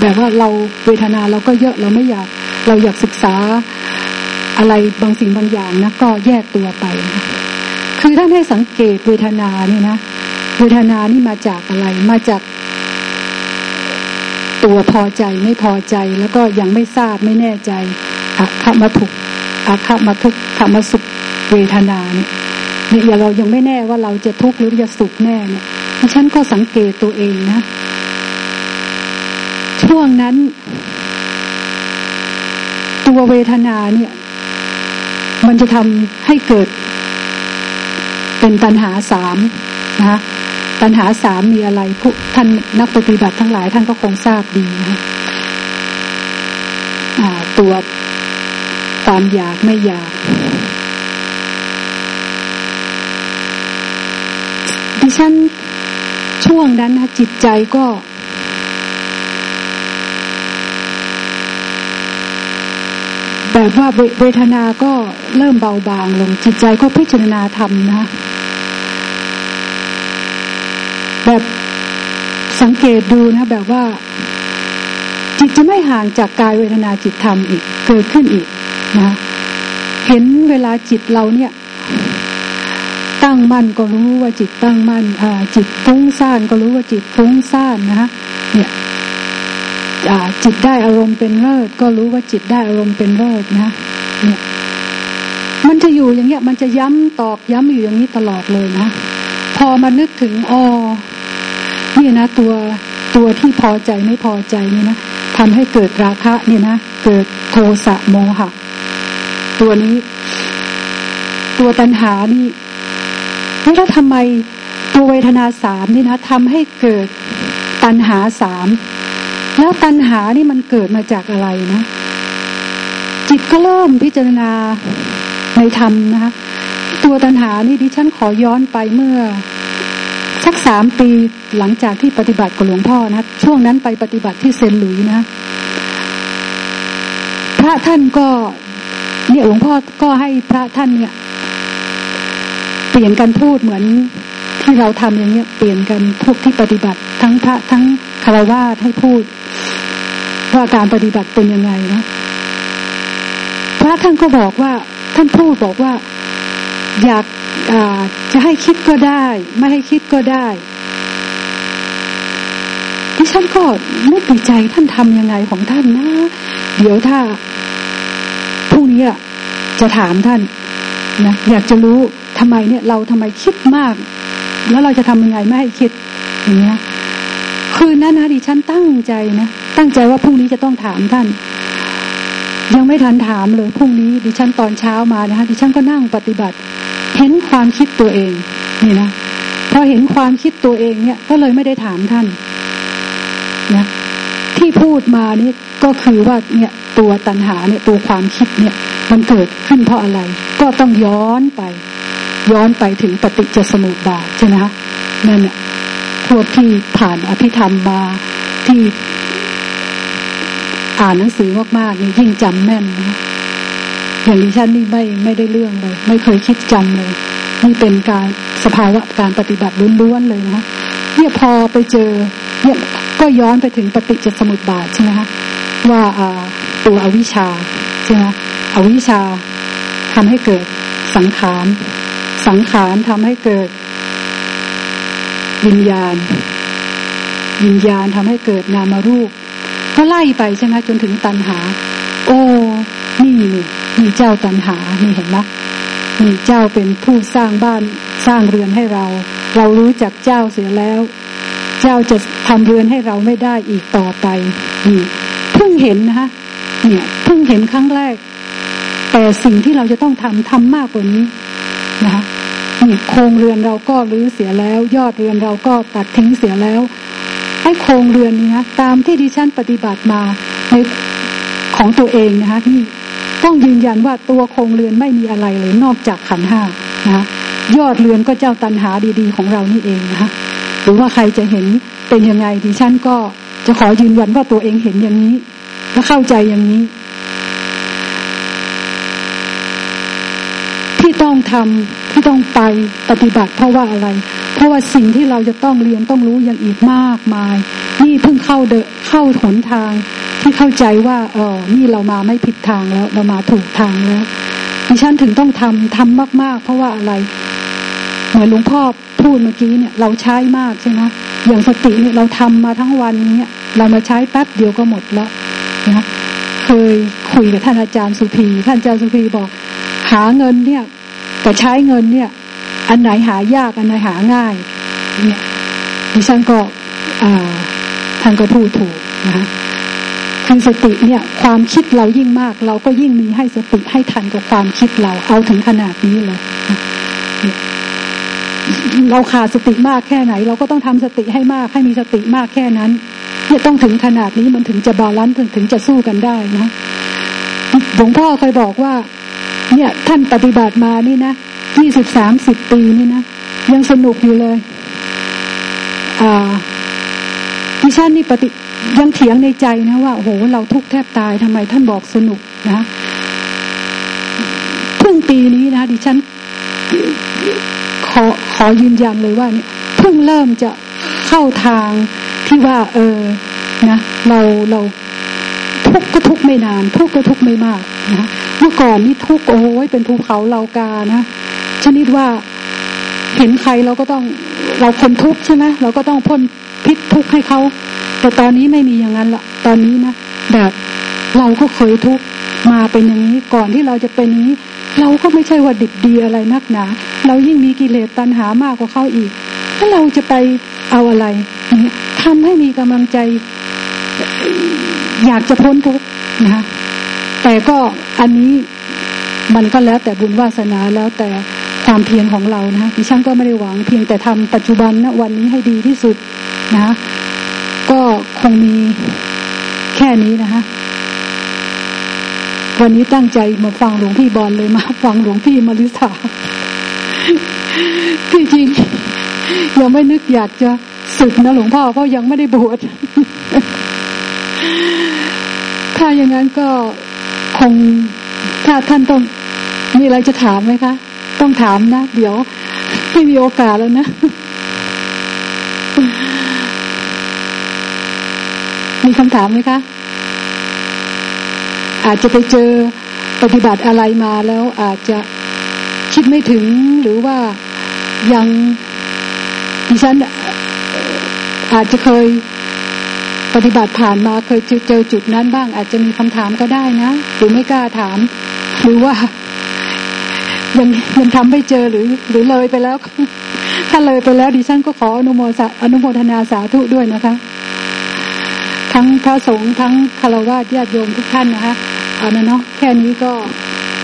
แบบว่าเราเวทนาเราก็เยอะเราไม่อยาก เราอยากศึกษาอะไรบางสิ่งบางอย่างนะก็แยกตัวไปนะคือท่านให้สังเกตเวทนานี่นะเวทนานี่มาจากอะไรมาจาก ตัวพอใจไม่พอใจแล้วก็ยังไม่ทราบไม่แน่ใจอาคมาทุกอาคมาทุกขมาสุขเวทนาเนี่ยเนี่ยเรายังไม่แน่ว่าเราจะทุกข์หรือจะสุขแน่เนี่ยฉันก็สังเกตตัวเองนะ ช่วงนั้น ตัวเวทนาเนี่ย มันจะทำให้เกิด เป็นตัณหาสามนะ ปัญหาสามมีอะไรผู้ท่านนักปฏิบัติทั้งหลาย ท่านก็คงทราบดีนะตัวความอยากไม่อยากดิฉันช่วงนั้นนะจิตใจก็ แบบว่าเวทนาก็เริ่มเบาบางลงจิตใจก็พิจารณาธรรมนะ แบบสังเกตดูนะ แบบว่า จิตจะไม่ห่างจากกายเวทนาจิตธรรมอีก เกิดขึ้นอีกนะเห็นเวลาจิตเราเนี่ย ตั้งมั่นก็รู้ว่าจิตตั้งมั่นอ่าจิตฟุ้งซ่านก็รู้ว่าจิตฟุ้งซ่านนะ เนี่ยจิตได้อารมณ์เป็นเลิศก็รู้ว่าจิตได้อารมณ์เป็นเลิศนะเนี่ยมันจะอยู่อย่างเงี้ย มันจะย้ำตอกย้ำอยู่อย่างนี้ตลอดเลยนะ พอมานึกถึงอ๋อ นี่นะตัวตัวที่พอใจไม่พอใจนี่นะทำให้เกิดราคะเนี่ยนะเกิดโทสะโมหะ ตัวนี้ ตัวตัณหานี่แล้วทำไมตัวเวทนาสามนี่นะทำให้เกิดตัณหาสามแล้วตัณหานี่มันเกิดมาจากอะไรนะจิตก็เริ่มพิจารณาในธรรมนะคะตัวตัณหานี่ดิฉันขอย้อนไปเมื่อ สักสามปีหลังจากที่ปฏิบัติกับหลวงพ่อนะช่วงนั้นไปปฏิบัติที่เซนหลุยนะพระท่านก็เนี่ยหลวงพ่อก็ให้พระท่านเนี่ย เปลี่ยนกันพูดเหมือนที่เราทำอย่างเนี้ยเปลี่ยนกันทุกที่ปฏิบัติทั้งพระทั้งคารวาสให้พูด ว่าการปฏิบัติเป็นยังไงนะพระท่านก็บอกว่าท่านพูดบอกว่า อยาก จะให้คิดก็ได้ ไม่ให้คิดก็ได้ที่ฉันก็นึกในใจท่านทำยังไงของท่านนะ เดี๋ยวถ้าพรุ่งนี้จะถามท่านนะอยากจะรู้ทำไมเนี่ย เราทำไมคิดมาก แล้วเราจะทำยังไงไม่ให้คิดอย่างเงี้ยคืนนั้นนะดิฉันตั้งใจนะตั้งใจว่าพรุ่งนี้จะต้องถามท่าน ยังไม่ทันถามเลยพรุ่งนี้ดิฉันตอนเช้ามานะคะดิฉันก็นั่งปฏิบัติ เห็นความคิดตัวเอง นี่นะพอเห็นความคิดตัวเองเนี่ยก็เลยไม่ได้ถามท่านนะที่พูดมานี่ก็คือว่าเนี่ยตัวตัณหาเนี่ยตัวความคิดเนี่ย มันเกิดขึ้นเพราะอะไร ก็ต้องย้อนไป ย้อนไปถึงปฏิจจสมุปบาทใช่ไหมคะนั่นเนี่ยพวกที่ผ่านอภิธรรมมาที่อ่านหนังสือมากๆนี่ยิ่งจำแม่นนะ อย่างดิฉันนี่ไม่ไม่ได้เรื่องเลย ไม่เคยคิดจำเลยนี่เป็นการสภาวะการปฏิบัติล้วนๆเลยนะคะเนี่ยพอไปเจอเนี่ยก็ย้อนไปถึงปฏิจจสมุปบาทใช่ไหมคะว่าตัวอวิชชาใช่ไหมอวิชชาทำให้เกิดสังขารสังขารทำให้เกิดวิญญาณ วิญญาณทำให้เกิดนามรูป ก็ไล่ไปใช่ไหมจนถึงตัณหา โอ้ นี่นี่เจ้าตัณหานี่เห็นไหมนี่เจ้าเป็นผู้สร้างบ้านสร้างเรือนให้เรา เรารู้จักเจ้าเสียแล้ว เจ้าจะทำเรือนให้เราไม่ได้อีกต่อไปนี่เพิ่งเห็นนะคะเนี่ยเพิ่งเห็นครั้งแรก แต่สิ่งที่เราจะต้องทำทำมากกว่านี้นะคะนี่โครงเรือนเราก็รื้อเสียแล้ว ยอดเรือนเราก็ตัดทิ้งเสียแล้วไอ้โครงเรือนนี้นะตามที่ดิฉันปฏิบัติมาในของตัวเองนะคะที่ ต้องยืนยันว่าตัวโครงเรือนไม่มีอะไรเลยนอกจากขันห้านะยอดเรือนก็เจ้าตันหาดีๆ ของเรานี่เองนะคะหรือว่าใครจะเห็นเป็นยังไงดิฉันก็จะขอยืนยันว่าตัวเองเห็นอย่างนี้ และเข้าใจอย่างนี้ ที่ต้องทำที่ต้องไปปฏิบัติเพราะว่าอะไร เพราะว่าสิ่งที่เราจะต้องเรียนต้องรู้อย่างอีกมากมาย นี่เพิ่งเข้าเดเข้าหนทาง ที่เข้าใจว่าเออนี่เรามาไม่ผิดทางแล้ว เรามาถูกทางแล้วดิฉันถึงต้องทำทำมาก ๆ เพราะว่าอะไร เหมือนหลวงพ่อพูดเมื่อกี้เนี่ย เราใช้มากใช่ไหมอย่างสติเนี่ยเราทำมาทั้งวันเนี่ยเรามาใช้แป๊บเดียวก็หมดแล้วนะเคยคุยกับท่านอาจารย์สุภีท่านอาจารย์สุภีบอก หาเงินเนี่ยแต่ใช้เงินเนี่ย อันไหนหายากอันไหนหาง่าย เนี่ยดิฉันก็อ่าท่านก็พูดถูกนะคื คือสติเนี่ยความคิดเรายิ่งมาก เราก็ยิ่งมีให้สติให้ทันกับความคิดเราเอาถึงขนาดนี้เลยเราขาดสติมากแค่ไหน เราก็ต้องทำสติให้มากให้มีสติมากแค่นั้นเนี่ยต้องถึงขนาดนี้มันถึงจะบาลานซ์ถึงถึงจะสู้กันได้นะหลวงพ่อเคยบอกว่า เนี่ยท่านปฏิบัติมานี่นะยี่สิบสามสิบปีนี่นะยังสนุกอยู่เลย อ่าดิฉันนี่ปฏิ ยังเถียงในใจนะว่าโอ้โหเราทุกข์แทบตายทำไมท่านบอกสนุกนะเพิ่งปีนี้นะดิฉัน ขอขอยืนยันเลยว่าเนี่ยเพิ่งเริ่มจะเข้าทางที่ว่า เออนะเราเราทุกก็ทุกไม่นาน ทุกก็ทุกไม่มากนะเมื่อก่อนนี่ทุกโอ้ยเป็นภูเขาเรากานะชนิดว่าเห็นใครเราก็ต้องเราคนทุกใช่ไหมเราก็ต้องพ่นพิษทุกให้เขา แต่ตอนนี้ไม่มีอย่างนั้นละตอนนี้นะแบบเราก็เคยทุกมาเป็นอย่างนี้ก่อนที่เราจะเป็นนี้ เราก็ไม่ใช่ว่าดิบดีอะไรนักหนา เรายิ่งมีกิเลสตัณหามากกว่าเข้าอีกถ้าเราจะไปเอาอะไรทำให้มีกำลังใจ อยากจะพ้นทุกนะแต่ก็อันนี้มันก็แล้วแต่บุญวาสนาแล้วแต่ความเพียรของเรานะดิฉันก็ไม่ได้หวังเพียงแต่ทำปัจจุบันนะวันนี้ให้ดีที่สุดนะ คงมีแค่นี้นะคะ วันนี้ตั้งใจมาฟังหลวงพี่บอลเลยมาฟังหลวงพี่มาริสาที่จริงยังไม่นึกอยากจะสึกนะหลวงพ่อเพราะยังไม่ได้บวชถ้าอย่างนั้นก็คงถ้าท่านต้องมีอะไรจะถามไหมคะ ต้องถามนะ เดี๋ยวไม่มีโอกาสแล้วนะ มีคำถามไหมคะ อาจจะไปเจอปฏิบัติอะไรมาแล้วอาจจะคิดไม่ถึงหรือว่ายังดิฉันอาจจะเคยปฏิบัติผ่านมาเคยเจอจุดนั้นบ้าง อาจจะมีคำถามก็ได้นะหรือไม่กล้าถาม หรือว่ายังยังทำไม่เจอหรือ หรือเลยไปแล้ว ถ้าเลยไปแล้วดิฉันก็ขออนุโมทอนุโมทนาสาธุด้วยนะคะ ทั้งพระสงฆ์ทั้งคารวะญาติโยมทุกท่านนะคะเอานะเนาะแค่นี้ก็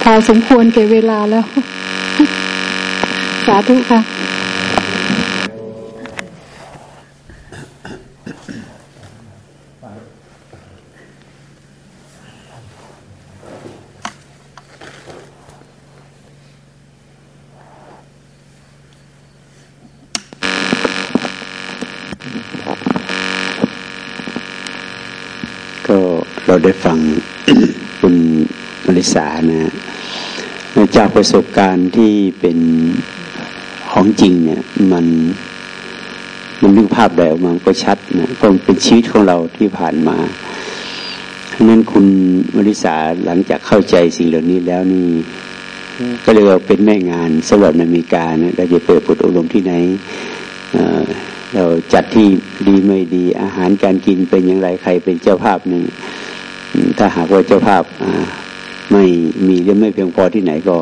พอสมควรเก็บเวลาแล้ว สาธุค่ะเราได้ฟังคุณมริสา นะจากประสบการณ์ที่เป็นของจริงเนี่ย มันมันนึกภาพได้ออกมาก็ชัดนะก็เป็นชีวิตของเราที่ผ่านมาเราะนั้นคุณมริสาหลังจากเข้าใจสิ่งเหล่านี้แล้วนี่ ก็เลยว่าเป็นแม่งานสำหรับอเมริกานะเราจะเปิดบทอบรมที่ไหนเราจัดที่ดีไม่ดีอาหารการกินเป็นอย่างไรใครเป็นเจ้าภาพหนึ่งถ้าหากว่าเจ้าภาพ ไม่มีหรือไม่เพียงพอที่ไหนก็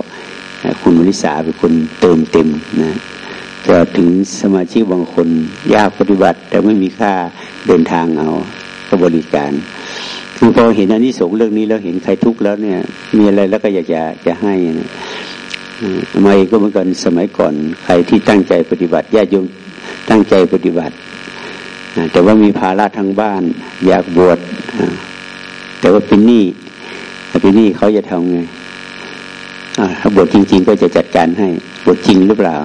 คุณมริษาเป็นคนเติมเต็มนะจะถึงสมาชิกบางคนยากปฏิบัติ แต่ไม่มีค่าเดินทางเอาก็บริการ คือพอเห็นอันนี้สงเรื่องนี้แล้วเห็นใครทุกข์แล้วเนี่ย มีอะไรแล้วก็อยากจะจะให้นะมาเองก็เหมือนกันสมัยก่อน ใครที่ตั้งใจปฏิบัติญาติโยมตั้งใจปฏิบัติแต่ว่ามีภาระทางบ้าน อยากบวชแต่ว่าเป็นหนี้ เป็นหนี้เขาจะทำไงถ้าบทจริง ๆ ก็จะจัดการให้ บทจริงหรือเปล่า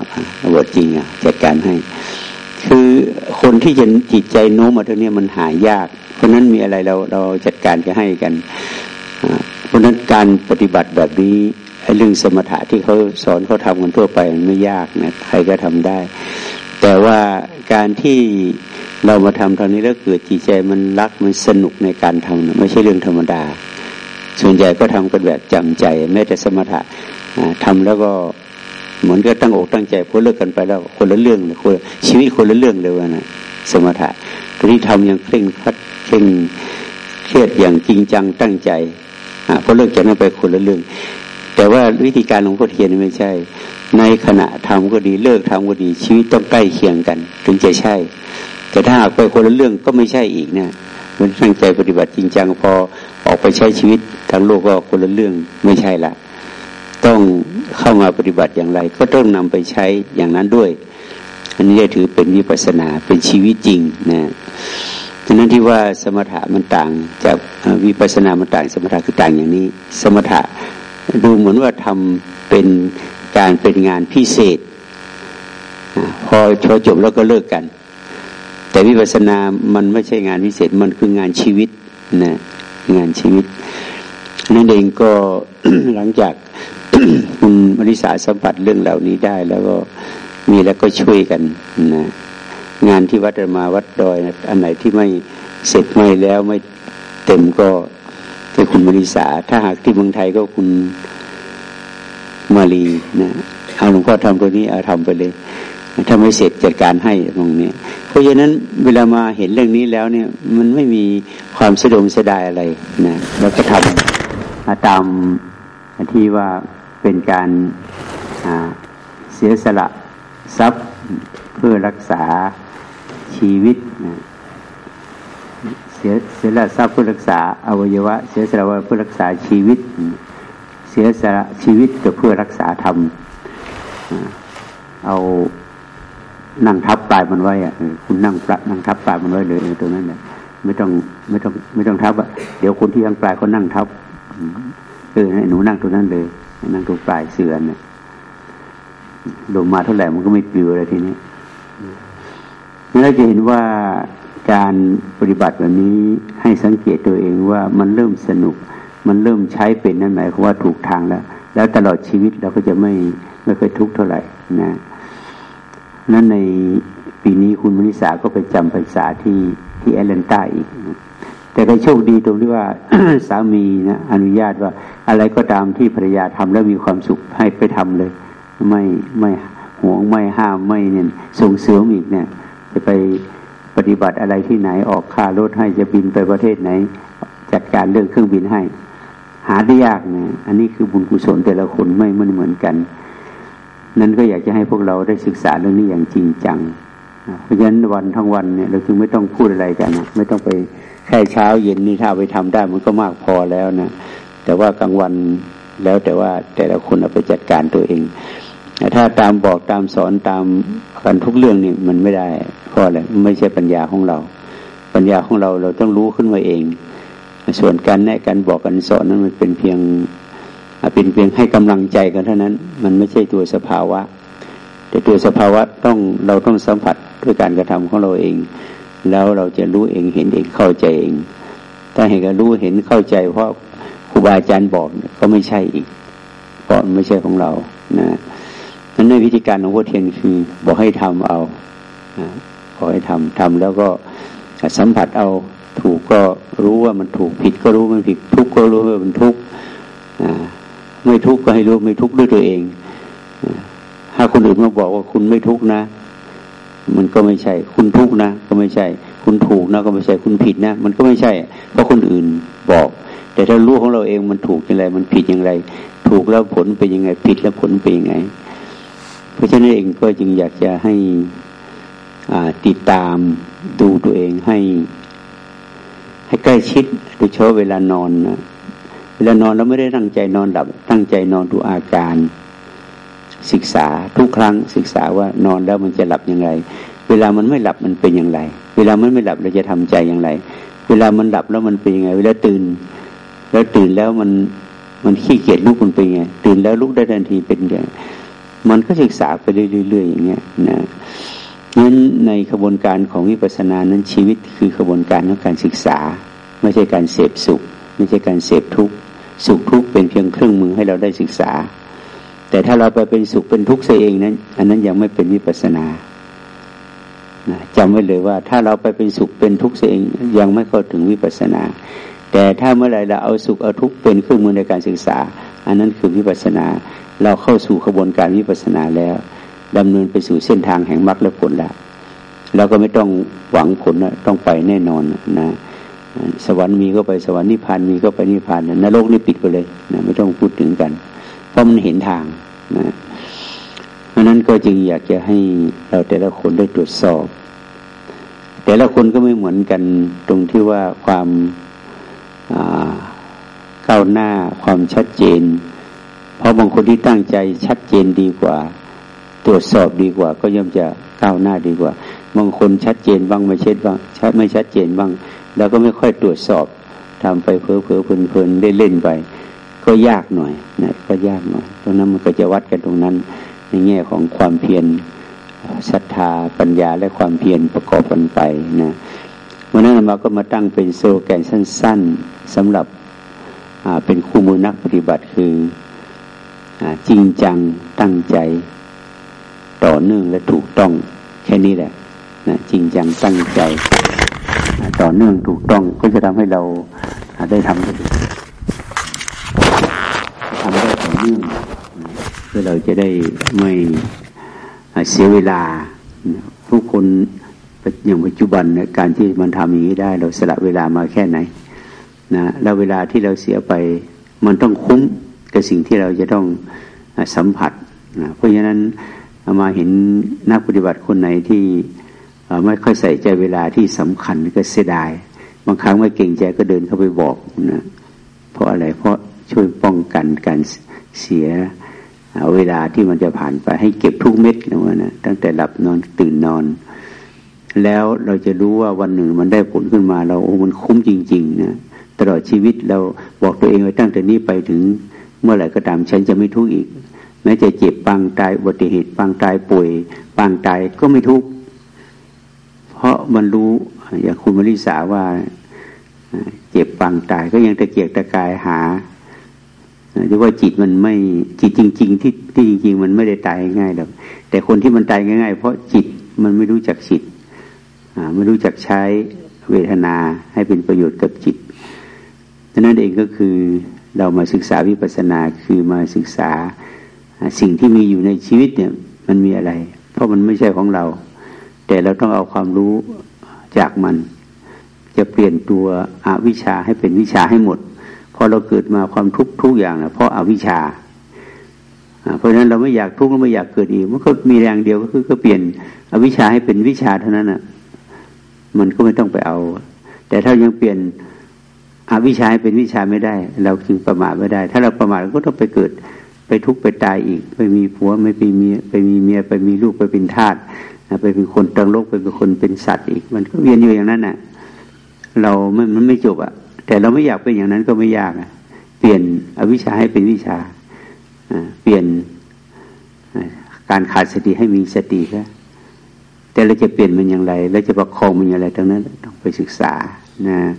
บทจริงอะ จัดการให้ คือคนที่จะจิตใจโน้มมาทางนี้มันหายาก เพราะนั้นมีอะไรเราเราจัดการจะให้กันเพราะนั้นการปฏิบัติแบบนี้เรื่องสมถะที่เขาสอนเขาทำกันทั่วไปมันไม่ยากนะใครก็ทำได้ แต่ว่าการที่เรามาทำทางนี้แล้วเกิดจิตใจมันรักมันสนุกในการทำนะไม่ใช่เรื่องธรรมดา ส่วนใหญ่ก็ทำกันแบบจำใจ แม้แต่สมถะทำแล้วก็เหมือนก็ตั้งอกตั้งใจพอเลิกกันไปแล้วคนละเรื่องเลยคนชีวิตคนละเรื่องเลยวนะสมถะตอนนี้ทำอย่างเคร่งคัดเคร่งเครียดอย่างจริงจังตั้งใจพอเลิกจากนั้นไปคนละเรื่อง แต่ว่าวิธีการของพ่อเทียนไม่ใช่ ในขณะทำก็ดีเลิกทำก็ดีชีวิตต้องใกล้เคียงกัน ถึงจะใช่ แต่ถ้าหากไปคนละเรื่องก็ไม่ใช่อีกเนี่ย มันตั้งใจปฏิบัติจริงจังพอออกไปใช้ชีวิตทางโลกก็คนละเรื่องไม่ใช่ละต้องเข้ามาปฏิบัติอย่างไร ก็ต้องนำไปใช้อย่างนั้นด้วย อันนี้ถือเป็นวิปัสนาเป็นชีวิตจริงนะฉะนั้นที่ว่าสมถะมันต่าง จากวิปัสนามันต่าง สมถะคือต่างอย่างนี้ สมถะดูเหมือนว่าทำเป็นการเป็นงานพิเศษ พอชจบแล้วก็เลิกกัน แต่วิปัสสนามันไม่ใช่งานพิเศษมันคืองานชีวิตนะงานชีวิต นั่นเองก็หลังจากคุณมริษาสัมผัสเรื่องเหล่านี้ได้ แล้วก็มีแล้วก็ช่วยกันนะงานที่วัดมาวัดดอยอันไหนที่ไม่เสร็จไม่แล้วไม่เต็มก็เป็นคุณมริษา ถ้าหากที่เมืองไทยก็คุณมาลีนะเอาหลวงพ่อทำตัวนี้เอาทำไปเลย ถ้าไม่เสร็จจัดการให้ตรงนี้ เพราะฉะนั้นเวลามาเห็นเรื่องนี้แล้วเนี่ย มันไม่มีความสะดวกเสียดายอะไรนะแล้วก็ทำตามที่ว่าเป็นการเสียสละทรัพย์เพื่อรักษาชีวิตนะเสียเสียละทรัพย์เพื่อรักษาอวัยวะ เสียสละเพื่อรักษาชีวิต เสียสละชีวิตก็เพื่อรักษาธรรมเอา นั่งทับปลายมันไว้อะคุณนั่งนั่งทับปลายมันไว้เลยตรงนั้นแหละไม่ต้องไม่ต้องไม่ต้องทับอะเดี๋ยวคนที่ยังปลายเขานั่งทับเออหนูนั่งตรงนั้นเลยนั่งตรงปลายเสือเนี่ยลงมาเท่าไหร่มันก็ไม่ปิวอะไรทีนี้เราจะเห็นว่าการปฏิบัติแบบนี้ให้สังเกตตัวเองว่ามันเริ่มสนุก มันเริ่มใช้เป็นนั่นหมายความว่าถูกทางแล้ว แล้วตลอดชีวิตเราก็จะไม่ไม่เคยทุกข์เท่าไหร่นะ นั่นในปีนี้คุณมณิสาก็ไปจำพรรษาที่ที่แอตแลนตาอีก แต่ก็โชคดีตรงที่ว่าสามีนะอนุญาตว่าอะไรก็ตามที่ภรรยาทำแล้วมีความสุขให้ไปทำเลย ไม่ไม่ห่วงไม่ห้ามไม่เนี่ยส่งเสริมอีกเนี่ย จะไปปฏิบัติอะไรที่ไหนออกค่ารถให้จะบินไปประเทศไหน จัดการเรื่องเครื่องบินให้ หาได้ยากเนี่ยอันนี้คือบุญกุศลแต่ละคนไม่เหมือนกัน นั้นก็อยากจะให้พวกเราได้ศึกษาเรื่องนี้อย่างจริงจัง เพราะฉะนั้นวันทั้งวันเนี่ยเราจึงไม่ต้องพูดอะไรกันนะไม่ต้องไปแค่เช้าเย็นนี่ถ้าไปทำได้มันก็มากพอแล้วนะแต่ว่ากลางวันแล้วแต่ว่าแต่ละคนเอาไปจัดการตัวเองถ้าตามบอกตามสอนตามกันทุกเรื่องนี่มันไม่ได้เพราะอะไรไม่ใช่ปัญญาของเรา ปัญญาของเราเราต้องรู้ขึ้นมาเอง ส่วนการแนะกันบอกกันสอนนั้นมันเป็นเพียง เป็นเพียงให้กำลังใจกันเท่านั้น มันไม่ใช่ตัวสภาวะ แต่ตัวสภาวะต้องเราต้องสัมผัสด้วยการกระทำของเราเอง แล้วเราจะรู้เองเห็นเองเข้าใจเอง ถ้าเห็นก็รู้เห็นเข้าใจ เพราะครูบาอาจารย์บอกก็ไม่ใช่อีกเพราะไม่ใช่ของเรานะนั้นในวิธีการของพุทเทียนคือบอกให้ทำเอาบอกให้ทำทำแล้วก็สัมผัสเอาถูกก็รู้ว่ามันถูกผิดก็รู้มันผิดทุกก็รู้ว่ามันทุกข์ ไม่ทุกข์ก็ให้รู้ไม่ทุกข์ด้วยตัวเอง ถ้าคนอื่นมาบอกว่าคุณไม่ทุกข์นะ มันก็ไม่ใช่ คุณทุกข์นะ ก็ไม่ใช่ คุณถูกนะ ก็ไม่ใช่ คุณผิดนะ มันก็ไม่ใช่ เพราะคนอื่นบอก แต่ถ้ารู้ของเราเองมันถูกอย่างไร มันผิดอย่างไร ถูกแล้วผลเป็นยังไง ผิดแล้วผลเป็นยังไง เพราะฉะนั้นเองก็จึงอยากจะให้ติดตามดูตัวเองให้ ให้ใกล้ชิดโดยเฉพาะเวลานอนนะ เวลานอนเราไม่ได้ตั้งใจนอนหลับ ตั้งใจนอนดูอาการ ศึกษาทุกครั้งศึกษาว่านอนแล้วมันจะหลับอย่างไร เวลามันไม่หลับมันเป็นอย่างไร เวลามันไม่หลับเราจะทำใจอย่างไร เวลามันหลับแล้วมันเป็นยังไง เวลาตื่น แล้วตื่นแล้วมันมันขี้เกียจลุกมันเป็นยังไง ตื่นแล้วลุกได้ทันทีเป็นยังไงมันก็ศึกษาไปเรื่อยๆอย่างเงี้ยนะนั้นในขบวนการของวิปัสสนานั้นชีวิตคือขบวนการของการศึกษา ไม่ใช่การเสพสุข ไม่ใช่การเสพทุกข์ สุขทุกข์เป็นเพียงเครื่องมือให้เราได้ศึกษา แต่ถ้าเราไปเป็นสุขเป็นทุกข์เสียเองนั้น อันนั้นยังไม่เป็นวิปัสนาจำไว้เลยว่า ถ้าเราไปเป็นสุขเป็นทุกข์เสียเองยังไม่เข้าถึงวิปัสนา แต่ถ้าเมื่อไรเราเอาสุขเอาทุกข์เป็นเครื่องมือในการศึกษา อันนั้นคือวิปัสนา เราเข้าสู่กระบวนการวิปัสนาแล้วดำเนินไปสู่เส้นทางแห่งมรรคและผลแล้วเราก็ไม่ต้องหวังผลนะต้องไปแน่นอนนะ สวรรค์มีก็ไปสวรรค์นิพพานมีก็ไปนิพพานนรกนี่ปิดไปเลยนะไม่ต้องพูดถึงกัน เพราะมันเห็นทางนะเพราะนั้นก็จึงอยากจะให้เราแต่ละคนได้ตรวจสอบ แต่ละคนก็ไม่เหมือนกันตรงที่ว่าความก้าวหน้าความชัดเจน เพราะบางคนที่ตั้งใจชัดเจนดีกว่า ตรวจสอบดีกว่า ก็ย่อมจะก้าวหน้าดีกว่า บางคนชัดเจนบ้างไม่เช็ดบ้างชัดไม่ชัดเจนบ้าง แล้วก็ไม่ค่อยตรวจสอบทำไปเพ้อเพ้อเพลินเพลินเล่นไป ก็ยากหน่อยนะก็ยากหน่อยตรงนั้นมันก็จะวัดกันตรงนั้น ในแง่ของความเพียรศรัทธาปัญญาและความเพียรประกอบกันไปนะวันนั้นมาก็มาตั้งเป็นโซแกนสั้น ๆสำหรับเป็นคู่มือนักปฏิบัติคือจริงจังตั้งใจต่อเนื่องและถูกต้องแค่นี้แหละนะจริงจังตั้งใจ ต่อเนื่องถูกต้องก็จะทำให้เราได้ทำได้ทำได้ต่อเนื่องเพื่อเราจะได้ไม่เสียเวลาทุกคนอย่างปัจจุบันการที่มันทำอย่างนี้ได้ เราสละเวลามาแค่ไหนนะแล้วเวลาที่เราเสียไป มันต้องคุ้มกับสิ่งที่เราจะต้องสัมผัสนะเพราะฉะนั้นมาเห็นนักปฏิบัติคนไหนที่ ไม่ค่อยใส่ใจเวลาที่สำคัญก็เสียดาย บางครั้งไม่เก่งใจก็เดินเข้าไปบอกนะเพราะอะไรเพราะช่วยป้องกันการเสียเวลาที่มันจะผ่านไปให้เก็บทุกเม็ดนะว่านะตั้งแต่หลับนอนตื่นนอน แล้วเราจะรู้ว่าวันหนึ่งมันได้ผลขึ้นมาเราโอ้มันคุ้มจริงๆนะตลอดชีวิตเราบอกตัวเองไว้ตั้งแต่นี้ไปถึงเมื่อไหร่ก็ตามฉันจะไม่ทุกข์อีก แม้จะเจ็บปางตายอุบัติเหตุปางตายป่วยปางตายก็ไม่ทุกข์ เพราะมันรู้อย่างคุณมริสาว่าเจ็บปางตายก็ยังตะเกียกตะกายหาหรือว่าจิตมันไม่จิตจริง ๆ ที่ที่จริง ๆ มันไม่ได้ตายง่ายหรอกแต่คนที่มันตายง่าย ๆ เพราะจิตมันไม่รู้จักจิตไม่รู้จักใช้เวทนาให้เป็นประโยชน์กับจิตนั่นเองก็คือเรามาศึกษาวิปัสสนาคือมาศึกษาสิ่งที่มีอยู่ในชีวิตเนี่ยมันมีอะไร เพราะมันไม่ใช่ของเรา แต่เราต้องเอาความรู้จากมัน จะเปลี่ยนตัวอวิชชาให้เป็นวิชาให้หมดพอเราเกิดมาความทุกข์ทุกอย่างนะเพราะอาวิชชาเพราะฉะนั้นเราไม่อยากทุกข์ไม่อยากเกิดอีกมันก็มีแรงเดียวก็คือก็เปลี่ยนอวิชชาให้เป็นวิชาเท่านั้นอะมันก็ไม่ต้องไปเอา แต่ถ้ายังเปลี่ยนอวิชาให้เป็นวิชาไม่ได้ เราจึงประมาทไม่ได้ ถ้าเราประมาทก็ต้องไปเกิดไปทุกข์ไปตายอีก ไปมีผัวไม่ไปมีไปมีเมียไปมีลูกไปเป็นทาส ไปเป็นคนตังโลกไปเป็นคนเป็นสัตว์อีก มันก็เวียนอยู่อย่างนั้นน่ะ เราไม่มันไม่จบอะแต่เราไม่อยากเป็นอย่างนั้นก็ไม่ยากอะเปลี่ยนอวิชชาให้เป็นวิชาเปลี่ยนการขาดสติให้มีสติก็แต่เราจะเปลี่ยนมันอย่างไรเราจะประคองมันอย่างไรตรงนั้นต้องไปศึกษานะ